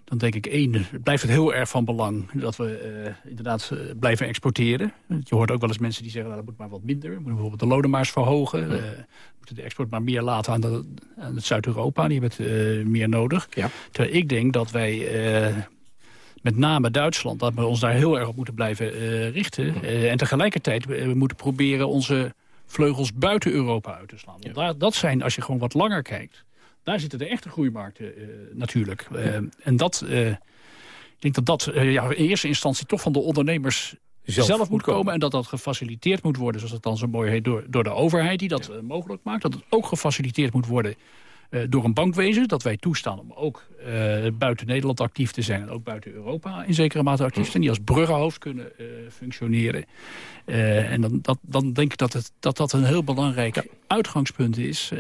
dan denk ik één, blijft het heel erg van belang dat we uh, inderdaad uh, blijven exporteren. Je hoort ook wel eens mensen die zeggen, nou, dat moet maar wat minder. We moeten bijvoorbeeld de lodenmaars verhogen. Ja. Uh, we moeten de export maar meer laten aan, de, aan het Zuid-Europa. Die hebben het meer nodig. Ja. Terwijl ik denk dat wij met name Duitsland, dat we ons daar heel erg op moeten blijven richten. en tegelijkertijd we moeten proberen onze vleugels buiten Europa uit te slaan. Want daar, dat zijn, als je gewoon wat langer kijkt daar zitten de echte groeimarkten uh, natuurlijk. Uh, en dat, uh, ik denk dat dat ja, in eerste instantie toch van de ondernemers zelf, zelf moet komen. En dat dat gefaciliteerd moet worden, zoals het dan zo mooi heet, door, door de overheid die dat ja. mogelijk maakt. Dat het ook gefaciliteerd moet worden door een bankwezen. Dat wij toestaan om ook buiten Nederland actief te zijn. En ook buiten Europa in zekere mate actief te zijn. Die als bruggenhoofd kunnen functioneren. en dan, dat, dan denk ik dat, het, dat dat een heel belangrijk ja. uitgangspunt is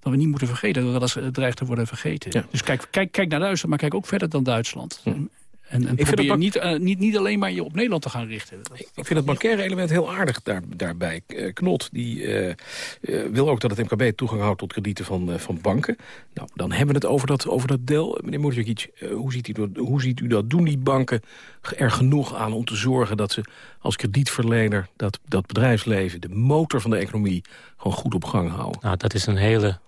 dat we niet moeten vergeten. Dat we wel eens dreigt te worden vergeten. Ja. Dus kijk, kijk, kijk naar Duitsland, maar kijk ook verder dan Duitsland. En, en ik probeer het niet, uh, niet, niet alleen maar je op Nederland te gaan richten. Dat, ik dat vind het bankaire element heel aardig daar, daarbij. Uh, Knot die, uh, wil ook dat het MKB toegang houdt tot kredieten van, van banken. Nou, dan hebben we het over dat, over dat deel. Meneer Moertjekic, hoe, ziet u, hoe ziet u dat? Doen die banken er genoeg aan om te zorgen dat ze als kredietverlener... dat, dat bedrijfsleven, de motor van de economie, gewoon goed op gang houden? Nou, dat is een hele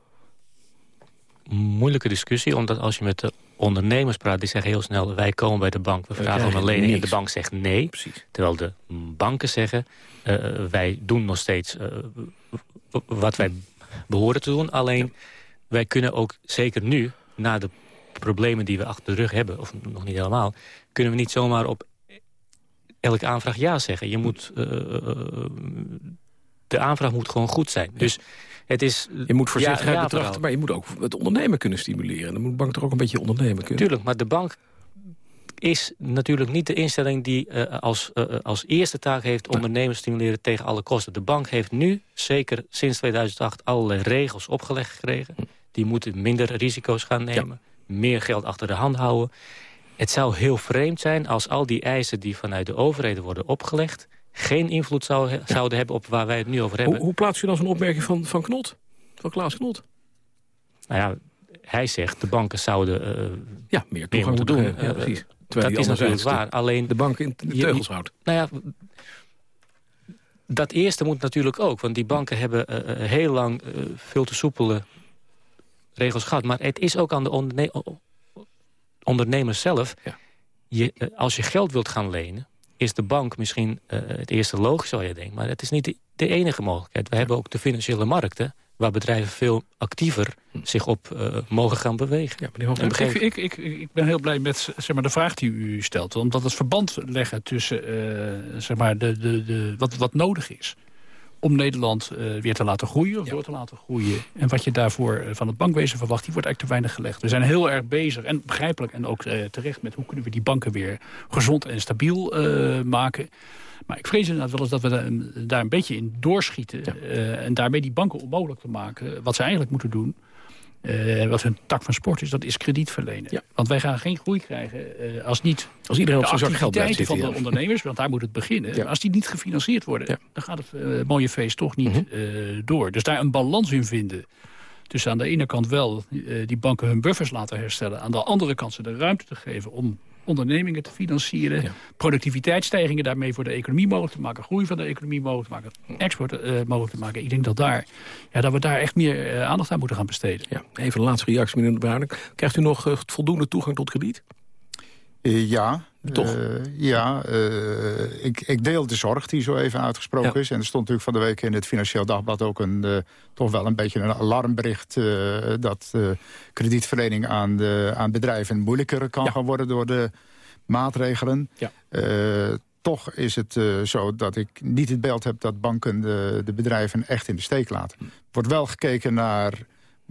moeilijke discussie. Omdat als je met de ondernemers praat, die zeggen heel snel... wij komen bij de bank, we vragen om een lening en de bank zegt nee. Precies. Terwijl de banken zeggen, uh, wij doen nog steeds uh, wat wij behoren te doen. Alleen, ja. wij kunnen ook zeker nu, na de problemen die we achter de rug hebben... of nog niet helemaal, kunnen we niet zomaar op elke aanvraag ja zeggen. Je moet, uh, de aanvraag moet gewoon goed zijn. Ja. Het is, je moet voorzichtigheid ja, ja, betrachten, maar je moet ook het ondernemen kunnen stimuleren. Dan moet de bank toch ook een beetje ondernemen kunnen. Tuurlijk, maar de bank is natuurlijk niet de instelling die uh, als, uh, als eerste taak heeft... ondernemers stimuleren tegen alle kosten. De bank heeft nu, zeker sinds 2008, allerlei regels opgelegd gekregen. Hm. Die moeten minder risico's gaan nemen. Ja. Meer geld achter de hand houden. Het zou heel vreemd zijn als al die eisen die vanuit de overheden worden opgelegd geen invloed zou, ja. zouden hebben op waar wij het nu over hebben. Hoe, hoe plaatst u dan zo'n opmerking van, van Knot? Van Klaas Knot? Nou ja, hij zegt de banken zouden uh, ja, meer toegang moeten doen. Ja, precies. Terwijl dat is natuurlijk waar. Alleen de bank in de teugels houdt. Nou ja, dat eerste moet natuurlijk ook. Want die banken hebben uh, heel lang veel te soepele regels gehad. Maar het is ook aan de onderne ondernemers zelf. Ja. Je, als je geld wilt gaan lenen is de bank misschien uh, het eerste logisch, zou je denken. Maar het is niet de, de enige mogelijkheid. We ja. hebben ook de financiële markten waar bedrijven veel actiever zich op uh, mogen gaan bewegen. Ja, meneer ik, ik, ik, ik, ben heel blij met zeg maar, de vraag die u stelt. Omdat het verband leggen tussen uh, zeg maar, de, de, de, wat, wat nodig is om Nederland uh, weer te laten groeien, of ja. door te laten groeien. En wat je daarvoor uh, van het bankwezen verwacht, die wordt eigenlijk te weinig gelegd. We zijn heel erg bezig, en begrijpelijk en ook uh, terecht... met hoe kunnen we die banken weer gezond en stabiel maken. Maar ik vrees inderdaad wel eens dat we daar, daar een beetje in doorschieten... Ja. en daarmee die banken onmogelijk te maken, wat ze eigenlijk moeten doen... uh, wat een tak van sport is, dat is krediet verlenen. Want wij gaan geen groei krijgen uh, als niet als iedereen op zijn zak geld activiteiten van de ondernemers, want daar moet het beginnen. Als die niet gefinancierd worden, dan gaat het uh, mooie feest toch niet mm -hmm. door. Dus daar een balans in vinden. Dus aan de ene kant wel die banken hun buffers laten herstellen. Aan de andere kant ze de ruimte te geven om ondernemingen te financieren. Ja. Productiviteitsstijgingen daarmee voor de economie mogelijk te maken. Groei van de economie mogelijk te maken. Export uh, mogelijk te maken. Ik denk dat, daar, ja, dat we daar echt meer uh, aandacht aan moeten gaan besteden. Ja. Even een laatste reactie, meneer de Bruin. Krijgt u nog uh, voldoende toegang tot krediet? ja, Toch? Uh, ja, uh, ik, ik, deel de zorg die zo even uitgesproken ja. is. En er stond natuurlijk van de week in het Financieel Dagblad ook een, uh, toch wel een beetje een alarmbericht... dat kredietverlening aan, de, aan bedrijven moeilijker kan ja. gaan worden door de maatregelen. Ja. toch is het zo dat ik niet het beeld heb dat banken de, de bedrijven echt in de steek laten. Er wordt wel gekeken naar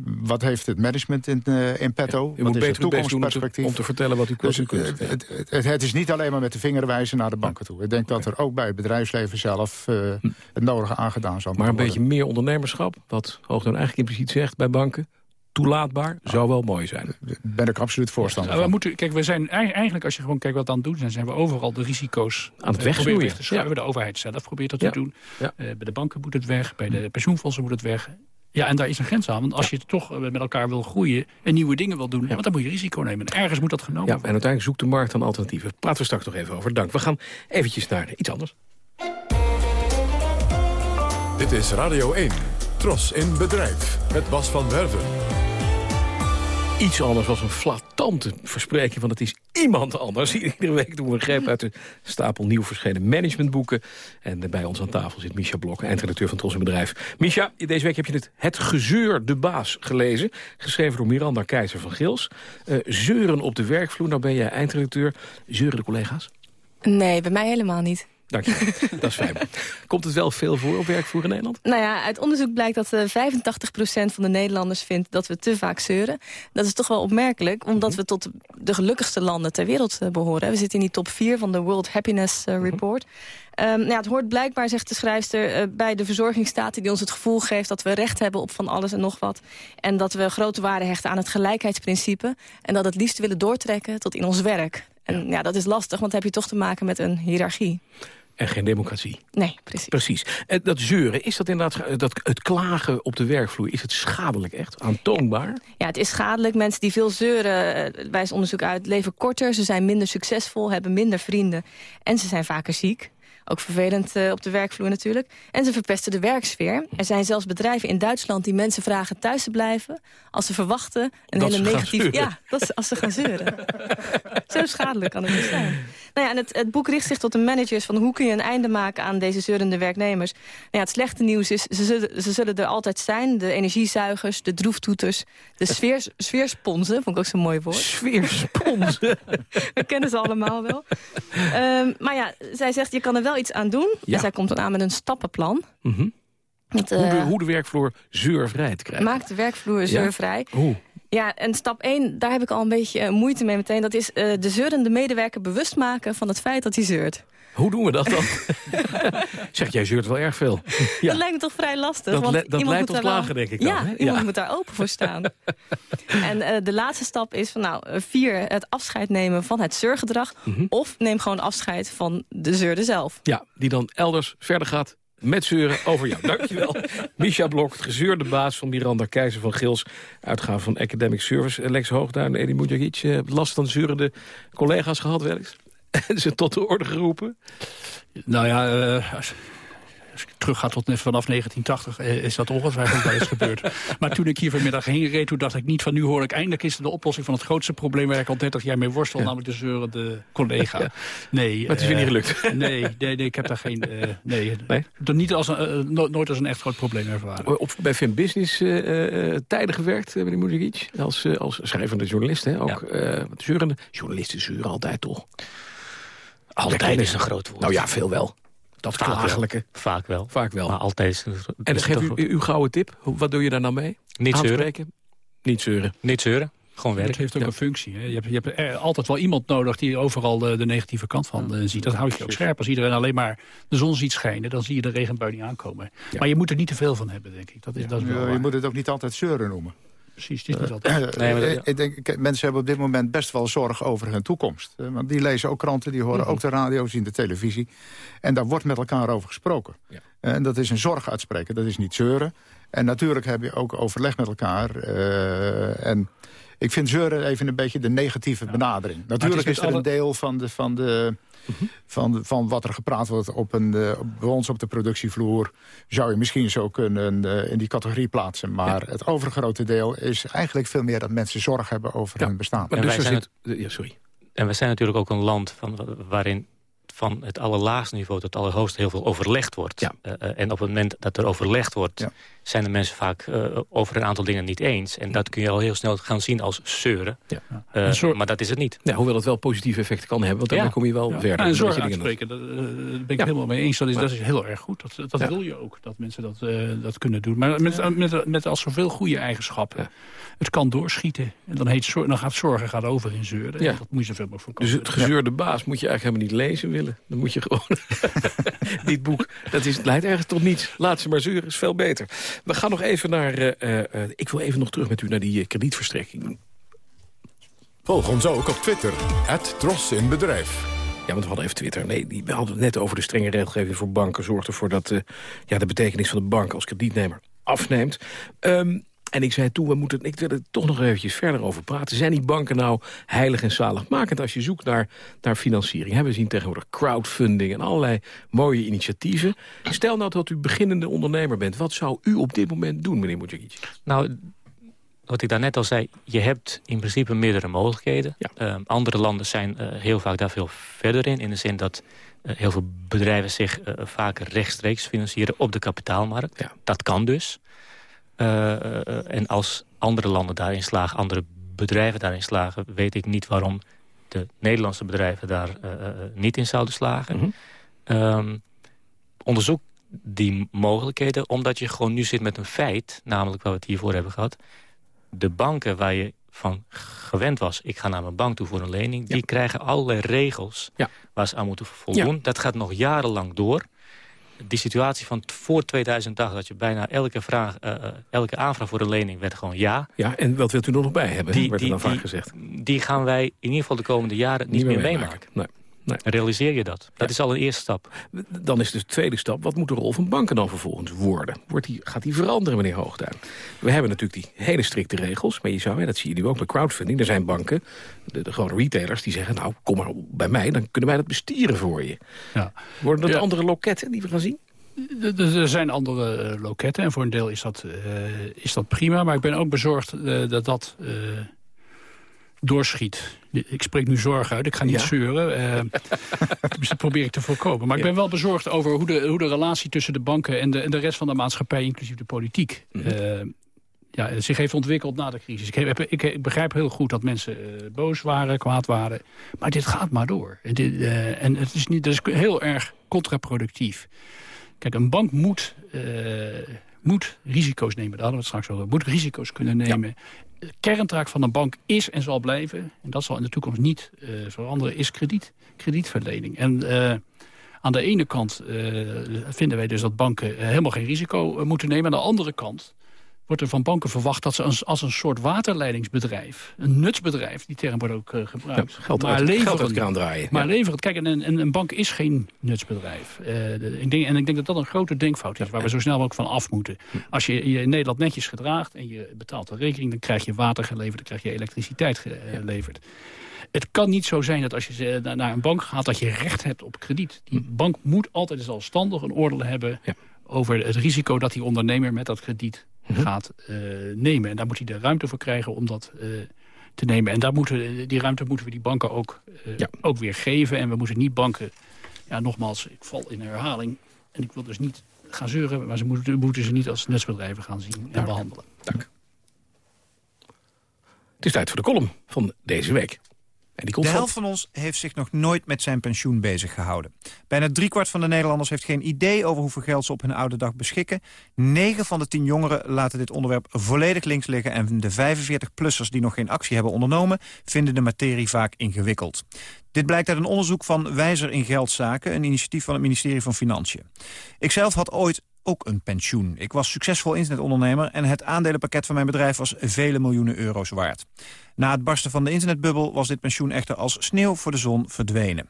wat heeft het management in, uh, in petto? Ja, u moet beter toekomstperspectief om te vertellen wat u kunt. Dus, kunt. Het, het, het, is niet alleen maar met de vinger wijzen naar de banken toe. Ik denk dat er ook bij het bedrijfsleven zelf uh, het nodige aangedaan zal Maar een worden. beetje meer ondernemerschap, wat Hoogdoorn eigenlijk impliciet zegt bij banken... toelaatbaar, ja. zou wel mooi zijn. Ben ik absoluut voorstander ja, van. We moeten, kijk, we zijn eigenlijk, als je gewoon kijkt wat we aan het doen zijn... zijn we overal de risico's aan het wegsnoeien. weg te. Ja. De overheid zelf probeert dat te doen. bij de banken moet het weg, bij de pensioenfondsen moet het weg... Ja, en daar is een grens aan. Want als je toch met elkaar wil groeien en nieuwe dingen wil doen... Ja. want dan moet je risico nemen. En ergens moet dat genomen ja, worden. En uiteindelijk zoekt de markt dan alternatieven. Praten we straks nog even over. Dank. We gaan eventjes naar iets anders. Dit is Radio 1. Tros in bedrijf. Met Bas van Werven. Iets anders was een flatante verspreking van het is iemand anders. Iedere week doen we een greep uit de stapel nieuw verschenen managementboeken. En bij ons aan tafel zit Misha Blok, eindredacteur van Tros in Bedrijf. Misha, deze week heb je het Het Gezeur de Baas gelezen. Geschreven door Miranda Keizer van Gils. Uh, zeuren op de werkvloer, nou ben jij eindredacteur. Zeuren de collega's? Nee, bij mij helemaal niet. Dank je, dat is fijn. Komt het wel veel voor op werkvoer in Nederland? Nou ja, uit onderzoek blijkt dat uh, 85% van de Nederlanders vindt dat we te vaak zeuren. Dat is toch wel opmerkelijk, omdat we tot de gelukkigste landen ter wereld uh, behoren. We zitten in die top 4 van de World Happiness uh, Report. Um, nou ja, het hoort blijkbaar, zegt de schrijfster, bij de verzorgingsstaat... die ons het gevoel geeft dat we recht hebben op van alles en nog wat. En dat we grote waarde hechten aan het gelijkheidsprincipe. En dat het liefst willen doortrekken tot in ons werk. En ja, dat is lastig, want dan heb je toch te maken met een hiërarchie. En geen democratie. Nee, precies. Precies. En dat zeuren, is dat inderdaad, dat, het klagen op de werkvloer... is het schadelijk echt, aantoonbaar? Ja, het is schadelijk. Mensen die veel zeuren, wijst onderzoek uit... leven korter, ze zijn minder succesvol, hebben minder vrienden... en ze zijn vaker ziek. Ook vervelend uh, op de werkvloer natuurlijk. En ze verpesten de werksfeer. Er zijn zelfs bedrijven in Duitsland die mensen vragen thuis te blijven... als ze verwachten een dat hele negatieve... Ja, dat is als ze gaan zeuren. Zo schadelijk kan het niet zijn. Nou ja, en het, het, boek richt zich tot de managers van hoe kun je een einde maken aan deze zeurende werknemers. Nou ja, het slechte nieuws is, ze zullen, ze zullen er altijd zijn. De energiezuigers, de droeftoeters, de sfeer, sfeersponsen, vond ik ook zo'n mooi woord. Sfeersponsen? We kennen ze allemaal wel. Um, maar ja, zij zegt, je kan er wel iets aan doen. Ja. En zij komt dan aan met een stappenplan. Mm -hmm. met, uh, hoe, de, hoe, de, werkvloer zeurvrij te krijgen. Maak de werkvloer zeurvrij. Ja? Hoe? Ja, en stap 1, daar heb ik al een beetje uh, moeite mee meteen. Dat is uh, de zeurende medewerker bewust maken van het feit dat hij zeurt. Hoe doen we dat dan? zeg, jij zeurt wel erg veel. Ja. Dat lijkt me toch vrij lastig. Dat, want le dat leidt tot klagen, denk ik dan. Ja, hè? iemand ja. moet daar open voor staan. en uh, de laatste stap is van, nou, vier, het afscheid nemen van het zeurgedrag. Mm -hmm. Of neem gewoon afscheid van de zeurde zelf. Ja, die dan elders verder gaat met zeuren over jou. Dankjewel. Misha Blok, het gezeurde baas van Miranda Keizer van Gils. Uitgave van Academic Service. Lex Hoogduin en Edi Mujagic. Uh, last van zeurende collega's gehad wel eens? En ze tot de orde geroepen? Nou ja, uh, als, als ik terug ga tot vanaf 1980 is dat ongetwijfeld wel eens gebeurd. Maar toen ik hier vanmiddag heen reed, toen dacht ik niet van nu hoor ik eindelijk is de oplossing van het grootste probleem waar ik al 30 jaar mee worstel, ja. namelijk de zeurende collega. Ja. Nee. Maar het is weer niet gelukt. Nee, nee, nee, ik heb daar geen... Uh, nee, nee? Niet als een, uh, no nooit als een echt groot probleem ervaren. Op, bij Fem Business uh, tijden gewerkt, meneer Muzikic, als, als schrijvende journalist. Hè, ook, ja. zeurende, journalisten zeuren altijd toch? Altijd is een groot woord. Nou ja, veel wel. Dat Vaak klagelijke. Wel. Vaak wel. Vaak wel. Maar altijd En dus geef u uw gouden tip. Wat doe je daar nou mee? Niet Aanspreken? zeuren. Niet zeuren. Niet zeuren. Gewoon werken. Het heeft ook ja. een functie. Hè. Je hebt, je hebt er altijd wel iemand nodig die overal de, de negatieve kant van uh, ziet. Dat houdt je ook scherp. Als iedereen alleen maar de zon ziet schijnen, dan zie je de regenbui niet aankomen. Ja. Maar je moet er niet te veel van hebben, denk ik. Dat is, ja. dat is wel je moet het ook niet altijd zeuren noemen. Precies. Het is niet altijd. Nee, maar, ik denk, mensen hebben op dit moment best wel zorg over hun toekomst. Want die lezen ook kranten, die horen mhm. ook de radio, zien de televisie. En daar wordt met elkaar over gesproken. Ja. En dat is een zorg uitspreken, dat is niet zeuren. En natuurlijk heb je ook overleg met elkaar. en ik vind zeuren even een beetje de negatieve benadering. Natuurlijk is, er een deel van, de, van, de, van, van wat er gepraat wordt op een, uh, bij ons op de productievloer... zou je misschien zo kunnen uh, in die categorie plaatsen. Maar het overgrote deel is eigenlijk veel meer dat mensen zorg hebben over hun bestaan. En, dus wij zijn het, ja, sorry. en we zijn natuurlijk ook een land van, waarin van het allerlaagste niveau tot het allerhoogste heel veel overlegd wordt. Ja. Uh, en op het moment dat er overlegd wordt zijn de mensen vaak uh, over een aantal dingen niet eens. En dat kun je al heel snel gaan zien als zeuren. Ja. Uh, maar dat is het niet. Ja, hoewel het wel positieve effecten kan hebben, want dan kom je wel ja. verder. en zorg uitspreken, daar ben ik helemaal mee eens. Dat is, dat is heel erg goed. Dat, dat wil je ook, dat mensen dat, uh, dat kunnen doen. Maar met, met, met als zoveel goede eigenschappen. Het kan doorschieten. En dan, heet, dan gaat zorgen gaat over in zeuren. Ja. Dat moet je zoveel mogelijk voorkomen. Dus het gezeurde baas moet je eigenlijk helemaal niet lezen willen. Dan moet je gewoon... Dit boek, dat is, leidt ergens tot niets. Laat ze maar zeuren, is veel beter. We gaan nog even naar... Uh, uh, ik wil even nog terug met u naar die kredietverstrekking. Volg ons ook op Twitter. Het Tros in Bedrijf. Ja, want we hadden even Twitter. Nee, die, we hadden het net over de strenge regelgeving voor banken. Zorgt ervoor dat ja, de betekenis van de bank als kredietnemer afneemt. Um, en ik zei toen, we moeten, ik wil er toch nog eventjes verder over praten. Zijn die banken nou heilig en zaligmakend als je zoekt naar, naar financiering? We zien tegenwoordig crowdfunding en allerlei mooie initiatieven. Stel nou dat u beginnende ondernemer bent. Wat zou u op dit moment doen, meneer Mujagich? Nou, wat ik daarnet al zei, je hebt in principe meerdere mogelijkheden. Ehm, andere landen zijn uh, heel vaak daar veel verder in. In de zin dat uh, heel veel bedrijven zich uh, vaak rechtstreeks financieren op de kapitaalmarkt. Ja. Dat kan dus. Uh, en als andere landen daarin slagen, andere bedrijven daarin slagen... weet ik niet waarom de Nederlandse bedrijven daar uh, niet in zouden slagen. Mm -hmm. onderzoek die mogelijkheden, omdat je gewoon nu zit met een feit... namelijk waar we het hiervoor hebben gehad... de banken waar je van gewend was... ik ga naar mijn bank toe voor een lening... die krijgen allerlei regels ja. waar ze aan moeten voldoen. Dat gaat nog jarenlang door die situatie van voor 2008... dat je bijna elke, vraag, uh, elke aanvraag voor een lening werd gewoon ja. Ja, en wat wilt u er nog bij hebben, die, werd er dan vaak gezegd. Die gaan wij in ieder geval de komende jaren niet, meer, meemaken. Nee. Nee. Realiseer je dat? Dat is al een eerste stap. Dan is dus de tweede stap, wat moet de rol van banken dan vervolgens worden? Wordt die, gaat die veranderen, meneer Hoogduin? We hebben natuurlijk die hele strikte regels, maar je zou, dat zie je nu ook bij crowdfunding. Er zijn banken, de, de grote retailers, die zeggen... nou, kom maar bij mij, dan kunnen wij dat bestieren voor je. Ja. Worden dat andere loketten die we gaan zien? Er zijn andere eh, loketten en voor een deel is dat, uh, is dat prima. Maar ik ben ook bezorgd uh, dat dat uh, doorschiet. Ik spreek nu zorg uit, ik ga niet ja. zeuren. dus dat probeer ik te voorkomen. Maar ja. ik ben wel bezorgd over hoe de, hoe de relatie tussen de banken... en de, en de rest van de maatschappij, inclusief de politiek... Mm -hmm. ja, zich heeft ontwikkeld na de crisis. Ik, heb, ik, ik begrijp heel goed dat mensen boos waren, kwaad waren. Maar dit gaat maar door. En, dit, en het is, niet, dat is heel erg contraproductief. Kijk, een bank moet, moet risico's nemen. Daar hadden we het straks over. Moet risico's kunnen nemen. Ja. De kerntaak van een bank is en zal blijven... en dat zal in de toekomst niet uh, veranderen... is krediet, kredietverlening. En uh, aan de ene kant vinden wij dus dat banken helemaal geen risico moeten nemen. Aan de andere kant wordt er van banken verwacht dat ze als, als een soort waterleidingsbedrijf... een nutsbedrijf, die term wordt ook uh, gebruikt... Ja, geld, maar uit, leveren, geld kraan draaien. Maar ja. leveren, kijk, een, bank is geen nutsbedrijf. Uh, de, ik denk, en ik denk dat dat een grote denkfout is... waar we zo snel mogelijk van af moeten. Hm. Als je je in Nederland netjes gedraagt en je betaalt de rekening... dan krijg je water geleverd, dan krijg je elektriciteit geleverd. Het kan niet zo zijn dat als je naar een bank gaat... dat je recht hebt op krediet. Die hm. bank moet altijd zelfstandig een oordeel hebben... over het risico dat die ondernemer met dat krediet Mhm. gaat uh, nemen. En daar moet hij de ruimte voor krijgen om dat uh, te nemen. En daar moeten, die ruimte moeten we die banken ook, ja. ook weer geven. En we moeten niet banken... Ja, nogmaals, ik val in herhaling. En ik wil dus niet gaan zeuren... maar ze moeten, moeten ze niet als netsbedrijven gaan zien en Dank. behandelen. Dank. Het is tijd voor de column van deze week. En die de helft van ons heeft zich nog nooit met zijn pensioen bezig gehouden. Bijna driekwart van de Nederlanders heeft geen idee over hoeveel geld ze op hun oude dag beschikken. 9 van de 10 jongeren laten dit onderwerp volledig links liggen... en de 45-plussers die nog geen actie hebben ondernomen... vinden de materie vaak ingewikkeld. Dit blijkt uit een onderzoek van Wijzer in Geldzaken... een initiatief van het ministerie van Financiën. Ikzelf had ooit ook een pensioen. Ik was succesvol internetondernemer en het aandelenpakket van mijn bedrijf was vele miljoenen euro's waard. Na het barsten van de internetbubbel was dit pensioen echter als sneeuw voor de zon verdwenen.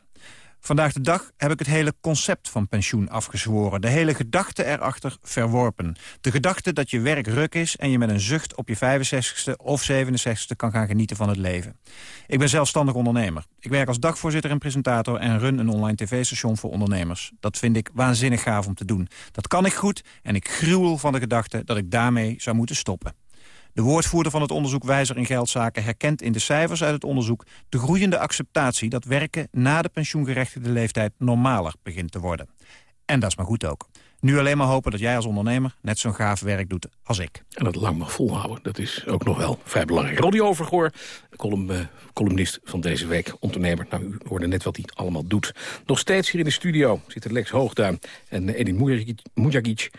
Vandaag de dag heb ik het hele concept van pensioen afgezworen. De hele gedachte erachter verworpen. De gedachte dat je werk ruk is en je met een zucht op je 65ste of 67ste kan gaan genieten van het leven. Ik ben zelfstandig ondernemer. Ik werk als dagvoorzitter en presentator en run een online tv-station voor ondernemers. Dat vind ik waanzinnig gaaf om te doen. Dat kan ik goed en ik gruwel van de gedachte dat ik daarmee zou moeten stoppen. De woordvoerder van het onderzoek Wijzer in Geldzaken herkent in de cijfers uit het onderzoek de groeiende acceptatie dat werken na de pensioengerechtigde leeftijd normaler begint te worden. En dat is maar goed ook. Nu alleen maar hopen dat jij als ondernemer net zo'n gaaf werk doet als ik. En dat lang mag volhouden, dat is ook nog wel vrij belangrijk. Roddy Overgoor, uh, columnist van deze week, ondernemer. Nou, u hoorde net wat hij allemaal doet. Nog steeds hier in de studio zitten Lex Hoogduin en Edin Mujagic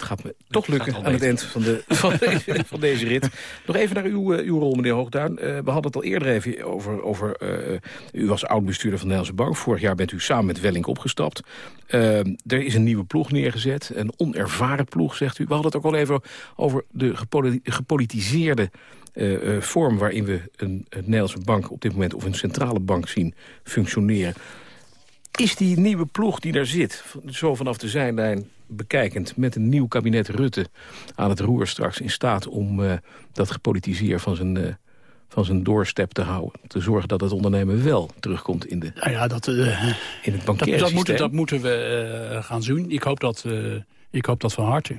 het gaat me toch lukken aan het eind van, de, van, deze, van, deze rit. Nog even naar uw, uh, uw rol, meneer Hoogduin. Uh, we hadden het al eerder even over... over uh, u was oud-bestuurder van de Nederlandse Bank. Vorig jaar bent u samen met Welling opgestapt. er is een nieuwe ploeg neergezet. Een onervaren ploeg, zegt u. We hadden het ook al even over de gepolitiseerde... vorm waarin we een, een Nederlandse bank op dit moment... of een centrale bank zien functioneren. Is die nieuwe ploeg die daar zit, zo vanaf de zijlijn bekijkend... met een nieuw kabinet Rutte aan het roer straks in staat... om uh, dat gepolitiseer van zijn, uh, van zijn doorstep te houden. Te zorgen dat het ondernemen wel terugkomt in, de, nou ja, dat, uh, in het dat, dat, moeten, dat moeten we gaan zien. Ik hoop dat, ik hoop dat van harte.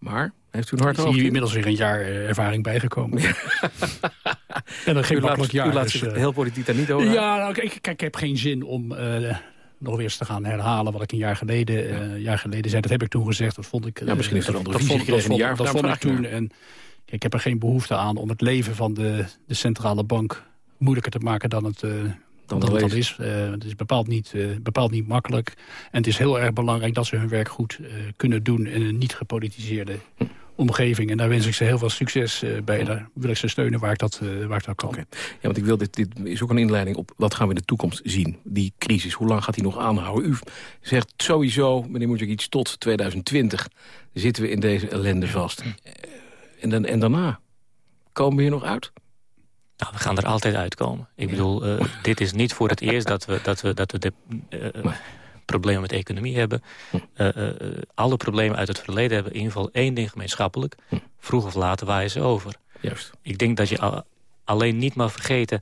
Maar, heeft u een hart Ik zie hier inmiddels weer een jaar ervaring bijgekomen. en dat geen makkelijk jaar. U laat dus, zich heel politiek daar niet over Ja, nou, ik, ik, heb geen zin om nog weer eens te gaan herhalen wat ik een jaar geleden, ja. uh, jaar geleden zei. Dat heb ik toen gezegd. Dat vond ik. Ja, misschien is er dat, andere dat, vond, dat, vond, dat, dat vond ik toen. En ik heb er geen behoefte aan om het leven van de, de centrale bank moeilijker te maken dan het. Uh, dan, dan het dat is. Uh, het is bepaald niet, uh, bepaald niet makkelijk. En het is heel erg belangrijk dat ze hun werk goed uh, kunnen doen... in een niet gepolitiseerde omgeving. En daar wens ik ze heel veel succes bij. Daar wil ik ze steunen waar ik dat, waar ik dat kan. Okay. Ja, want ik wil dit, dit is ook een inleiding op wat gaan we in de toekomst zien. Die crisis, hoe lang gaat die nog aanhouden? U zegt sowieso, meneer Moedjak, tot 2020 zitten we in deze ellende vast. En, dan, en daarna, komen we hier nog uit? Nou, we gaan er altijd uitkomen. Ik ja. bedoel, uh, dit is niet voor het eerst dat we, dat we, dat we de, uh, problemen met de economie hebben. Uh, alle problemen uit het verleden hebben in ieder geval één ding gemeenschappelijk. Vroeg of laat waaien ze over. Juist. Ik denk dat je al, alleen niet mag vergeten...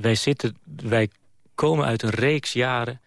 Wij, zitten, wij komen uit een reeks jaren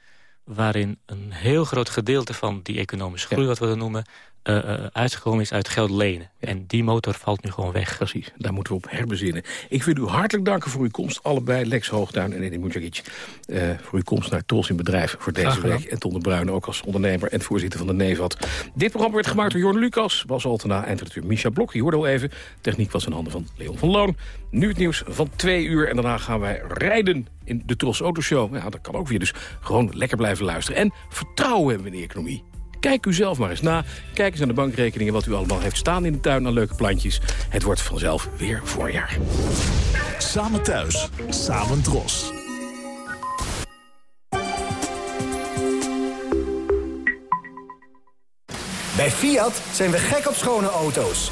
waarin een heel groot gedeelte van die economische groei, ja. wat we dat noemen, uh, uh, uitgekomen is uit geld lenen. Ja. En die motor valt nu gewoon weg. Precies, daar moeten we op herbezinnen. Ik wil u hartelijk danken voor uw komst. Allebei, Lex Hoogduin en Eddie Mujagic. Uh, voor uw komst naar Tros in Bedrijf voor deze week. En Ton de Bruin ook als ondernemer en voorzitter van de NEVAD. Dit programma werd gemaakt door Jorn Lucas. Bas Altena, eindredacteur Misha Blok. Je hoorde al even. Techniek was in handen van Leon van Loon. Nu het nieuws van twee uur. En daarna gaan wij rijden in de Tros Autoshow. Ja, dat kan ook weer. Dus gewoon lekker blijven luisteren. En vertrouwen hebben we in de economie. Kijk u zelf maar eens na. Kijk eens aan de bankrekeningen wat u allemaal heeft staan in de tuin aan leuke plantjes. Het wordt vanzelf weer voorjaar. Samen thuis, samen dros. Bij Fiat zijn we gek op schone auto's.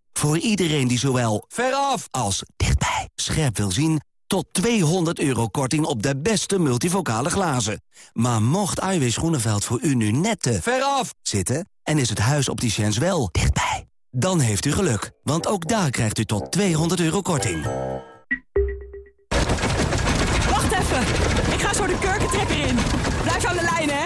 Voor iedereen die zowel veraf als dichtbij scherp wil zien... tot 200 euro korting op de beste multivocale glazen. Maar mocht Iwis Groeneveld voor u nu net te veraf zitten... en is het huis op die chance wel dichtbij... dan heeft u geluk, want ook daar krijgt u tot 200 euro korting. Wacht even. Ik ga zo de kurkentrekker in. Blijf aan de lijn, hè.